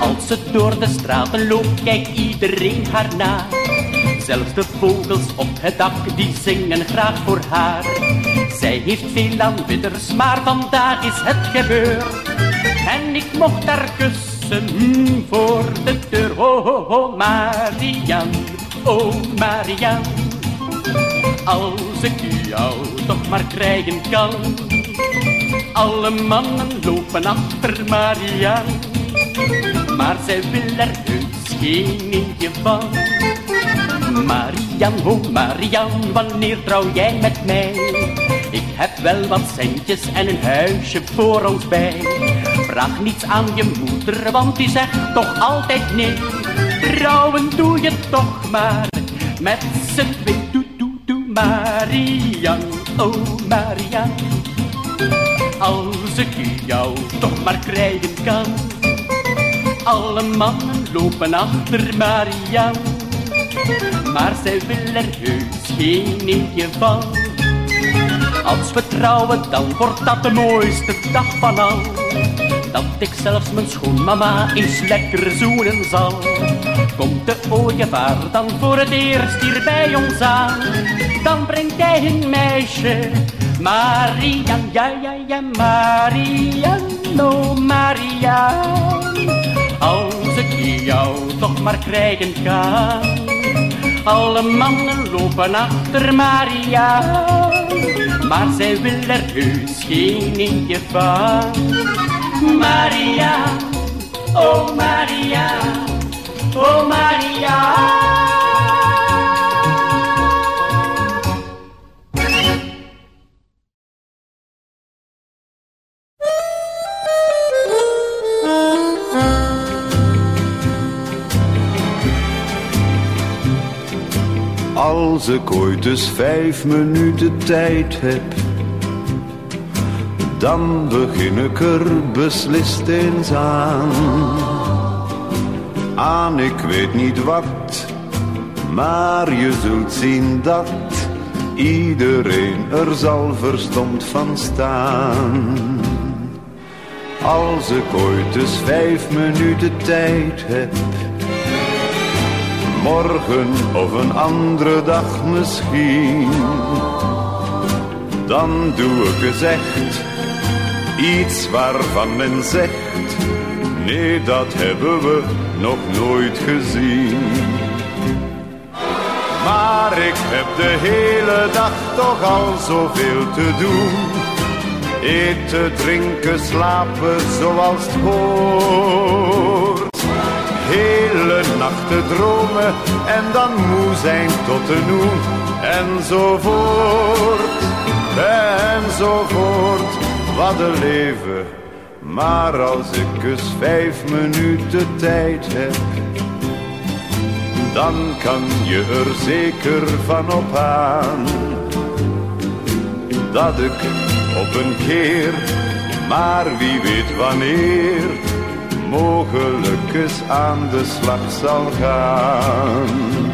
Als ze door de straten loopt, kijkt iedereen haar na. Zelfs de vogels op het dak, die zingen graag voor haar. Zij heeft veel aanbidders, maar vandaag is het gebeurd. En ik mocht haar kussen voor de deur. Oh, oh, oh, Marian, oh Marian. Als ik jou toch maar krijgen kan. Alle mannen lopen achter Marian. Maar zij wil er heus geen eentje van. Marian, oh Marian, wanneer trouw jij met mij? Ik heb wel wat centjes en een huisje voor ons bij. Vraag niets aan je moeder, want die zegt toch altijd nee. Trouwen doe je toch maar, met z'n twee. Doe, doe, doe, Marian, oh Marian. Als ik jou toch maar krijgen kan. Alle mannen lopen achter Marian. Maar zij wil er heus geen eentje van. Als we trouwen, dan wordt dat de mooiste dag van al. Dat ik zelfs mijn schoonmama eens lekker zoenen zal. Komt de ooievaar dan voor het eerst hier bij ons aan. Dan brengt hij een meisje, Marian, ja, ja, ja, Marian, oh Marian. Als ik jou toch maar krijgen kan. Alle mannen lopen achter Maria. maar zij wil er heus geen eentje van. Maria, oh Maria, oh Maria. Als ik ooit eens vijf minuten tijd heb, dan begin ik er beslist eens aan. Aan ik weet niet wat, maar je zult zien dat iedereen er zal verstomd van staan. Als ik ooit eens vijf minuten tijd heb morgen of een andere dag misschien. Dan doe ik echt iets waarvan men zegt, nee dat hebben we nog nooit gezien. Maar ik heb de hele dag toch al zoveel te doen. Eten, drinken, slapen zoals het hoort hele nachten dromen en dan moe zijn tot de noen enzovoort, enzovoort. Wat een leven, maar als ik eens vijf minuten tijd heb, dan kan je er zeker van op aan. Dat ik op een keer, maar wie weet wanneer mogelijk aan de slag zal gaan.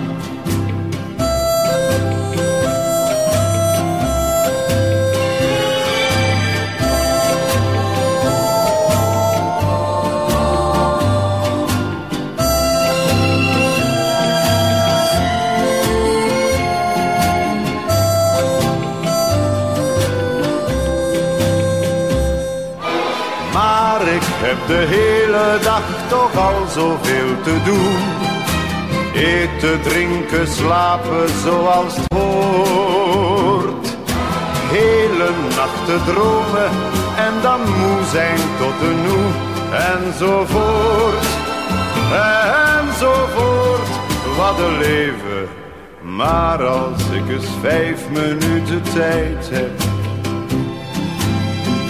De hele dag toch al zoveel te doen. Eten, drinken, slapen zoals het hoort. Hele nachten dromen en dan moe zijn tot de noe. Enzovoort, enzovoort. Wat een leven. Maar als ik eens vijf minuten tijd heb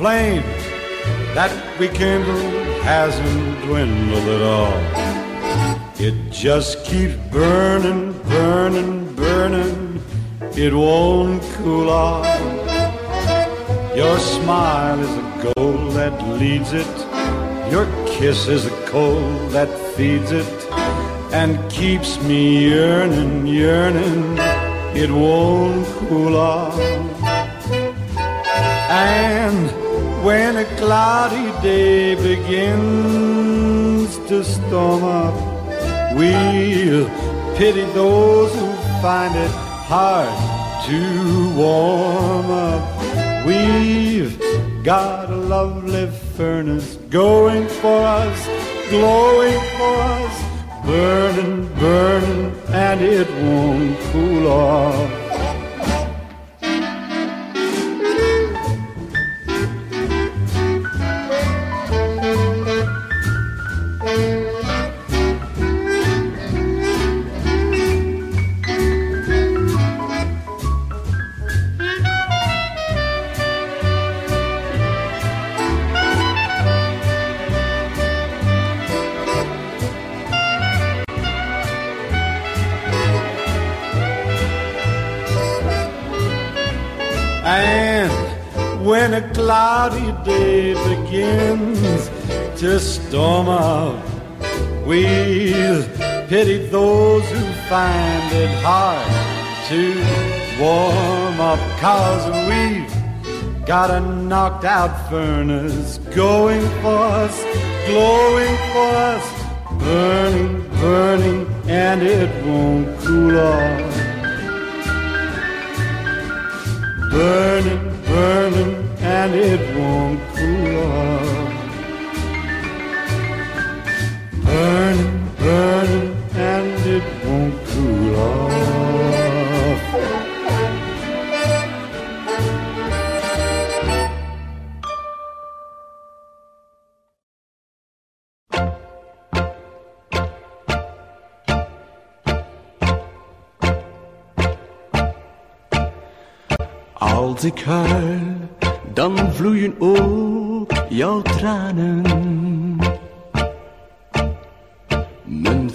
Flame that we kindled hasn't dwindled at all. It just keeps burning, burning, burning. It won't cool off. Your smile is a goal that leads it. Your kiss is a coal that feeds it and keeps me yearning, yearning. It won't cool off. And when a cloudy day begins to storm up, we'll pity those who find it hard to warm up. We've got a lovely furnace going for us, glowing for us, burning, burning, and it won't cool off. Storm of. we'll pity those who find it hard to warm up cause we've got a knocked out furnace going for us, glowing for us, burning, burning, and it won't cool off. Burning, burning, and it won't cool off. Burning, and it. Als ik huil, dan vloeien ook jouw tranen.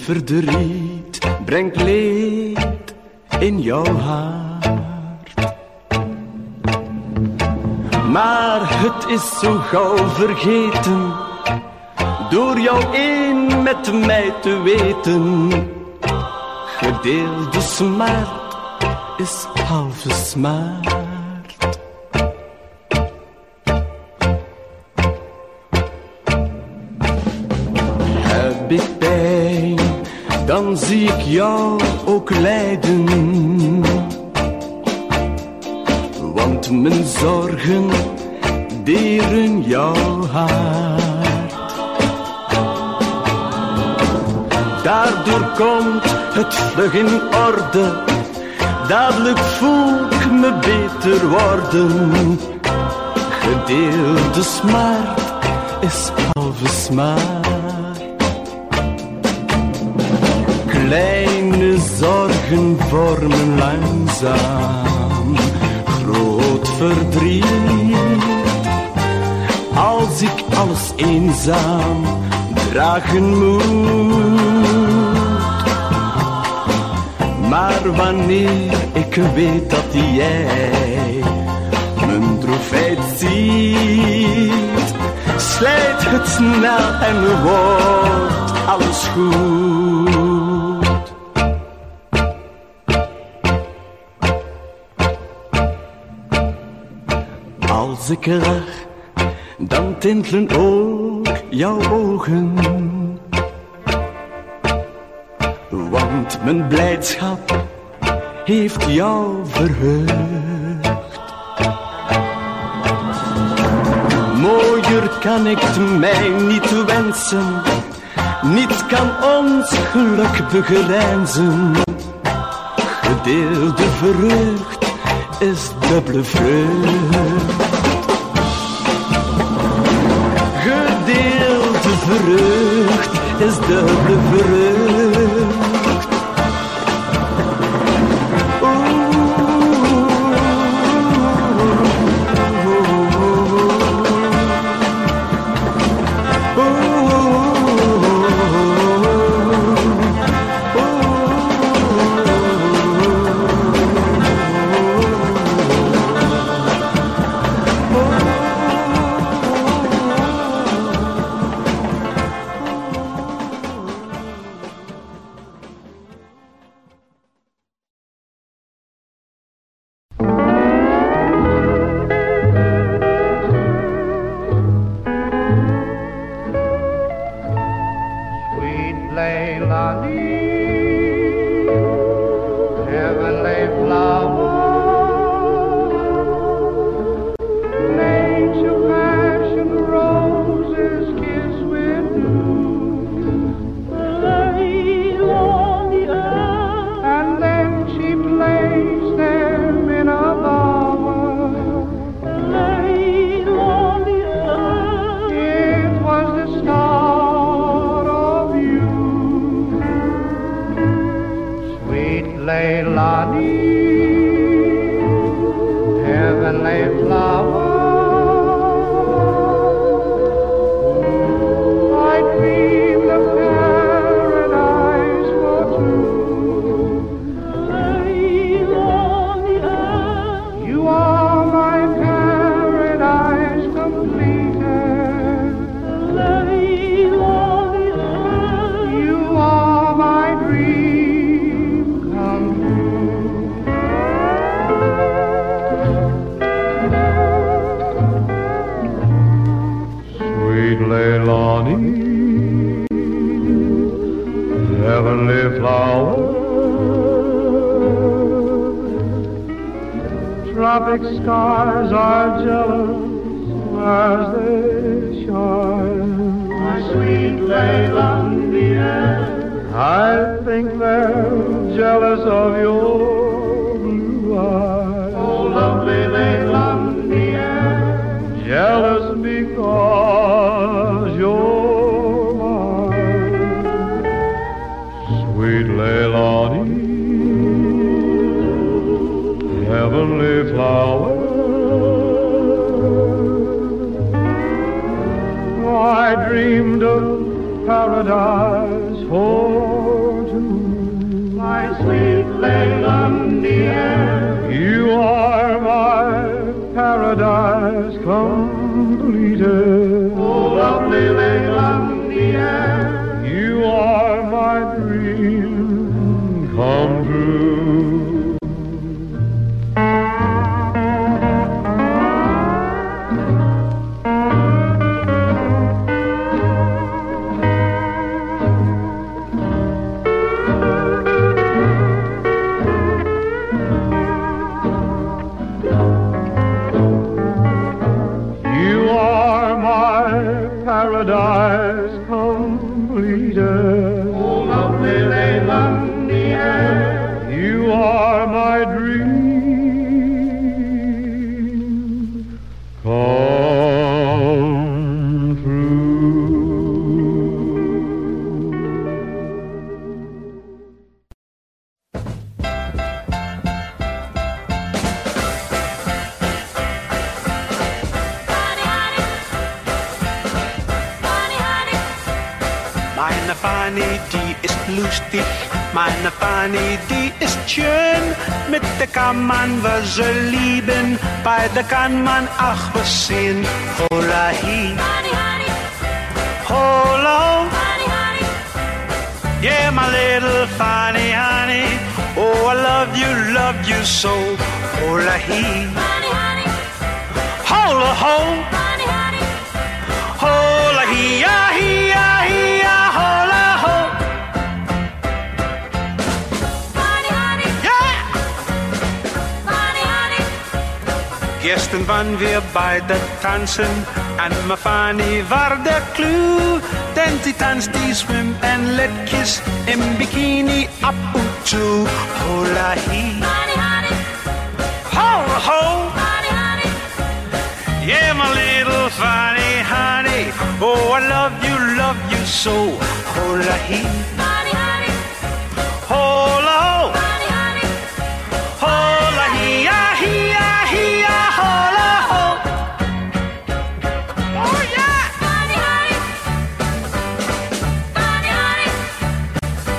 Verdriet brengt leed in jouw hart. Maar het is zo gauw vergeten, door jou één met mij te weten. Gedeelde smart is halve smart. Zie ik jou ook lijden. Want mijn zorgen deren jouw hart. Daardoor komt het vlug in orde. Dadelijk voel ik me beter worden. Gedeelde smart is halve smart. Kleine zorgen vormen langzaam groot verdriet. Als ik alles eenzaam dragen moet. Maar wanneer ik weet dat jij mijn droefheid ziet, slijt het snel en wordt alles goed. Als ik lach, dan tintelen ook jouw ogen. Want mijn blijdschap heeft jou verheugd. Mooier kan ik het mij niet wensen. Niets kan ons geluk begrijzen. Gedeelde vreugd is dubbele vreugd. verrucht, is dubbel verrucht. Lý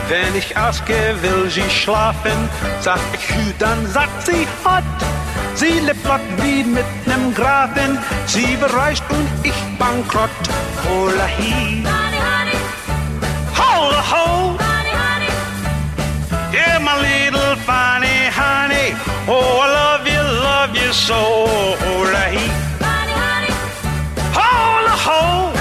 Wenn ich aske, will sie schlafen, sag ich hü, dann sagt sie hot. Sie lebt wie mit nem Grafen, sie bereist und ich bankrott. Hola hi, hola ho, yeah my little funny honey, oh I love you, love you so. Hola hi, hola ho.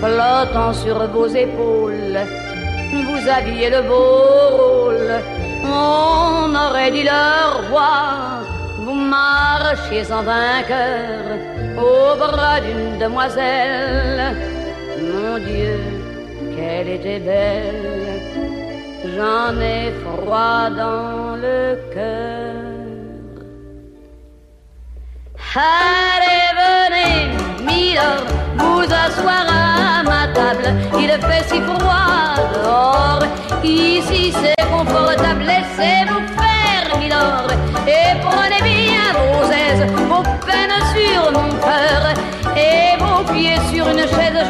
Flottant sur vos épaules. Vous aviez le beau rôle, on aurait dit le roi. Vous marchiez en vainqueur au bras d'une demoiselle. Mon Dieu, qu'elle était belle j'en ai froid dans le cœur.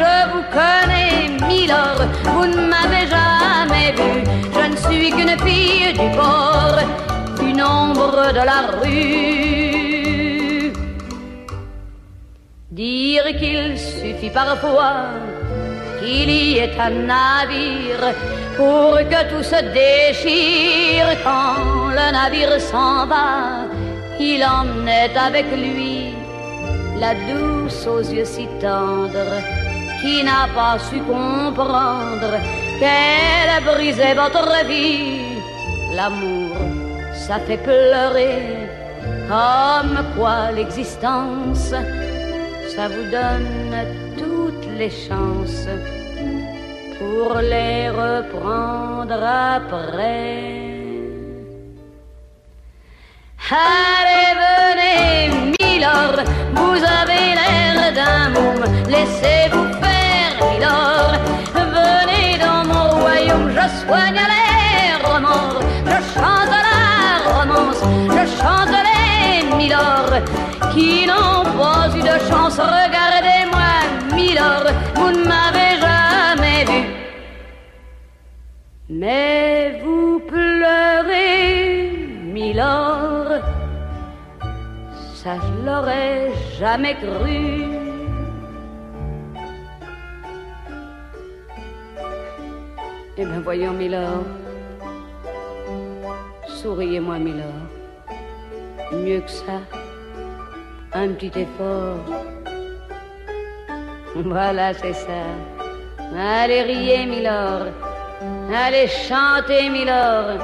Je vous connais, Milord, vous ne m'avez jamais vu, je ne suis qu'une fille du port, une ombre de la rue. Dire qu'il suffit parfois qu'il y ait un navire pour que tout se déchire. Quand le navire s'en va, il en est avec lui. La douce aux yeux si tendres, qui n'a pas su comprendre qu'elle a brisé votre vie. L'amour, ça fait pleurer, comme quoi l'existence, ça vous donne toutes les chances pour les reprendre après. Qui n'ont pas eu de chance. Regardez-moi, Milord, vous ne m'avez jamais vu. Mais vous pleurez, Milord, ça je l'aurais jamais cru. Eh bien voyons, Milord, souriez-moi, Milord. Mieux que ça, un petit effort. Voilà, c'est ça. Allez, riez, Milord. Allez, chantez, Milord.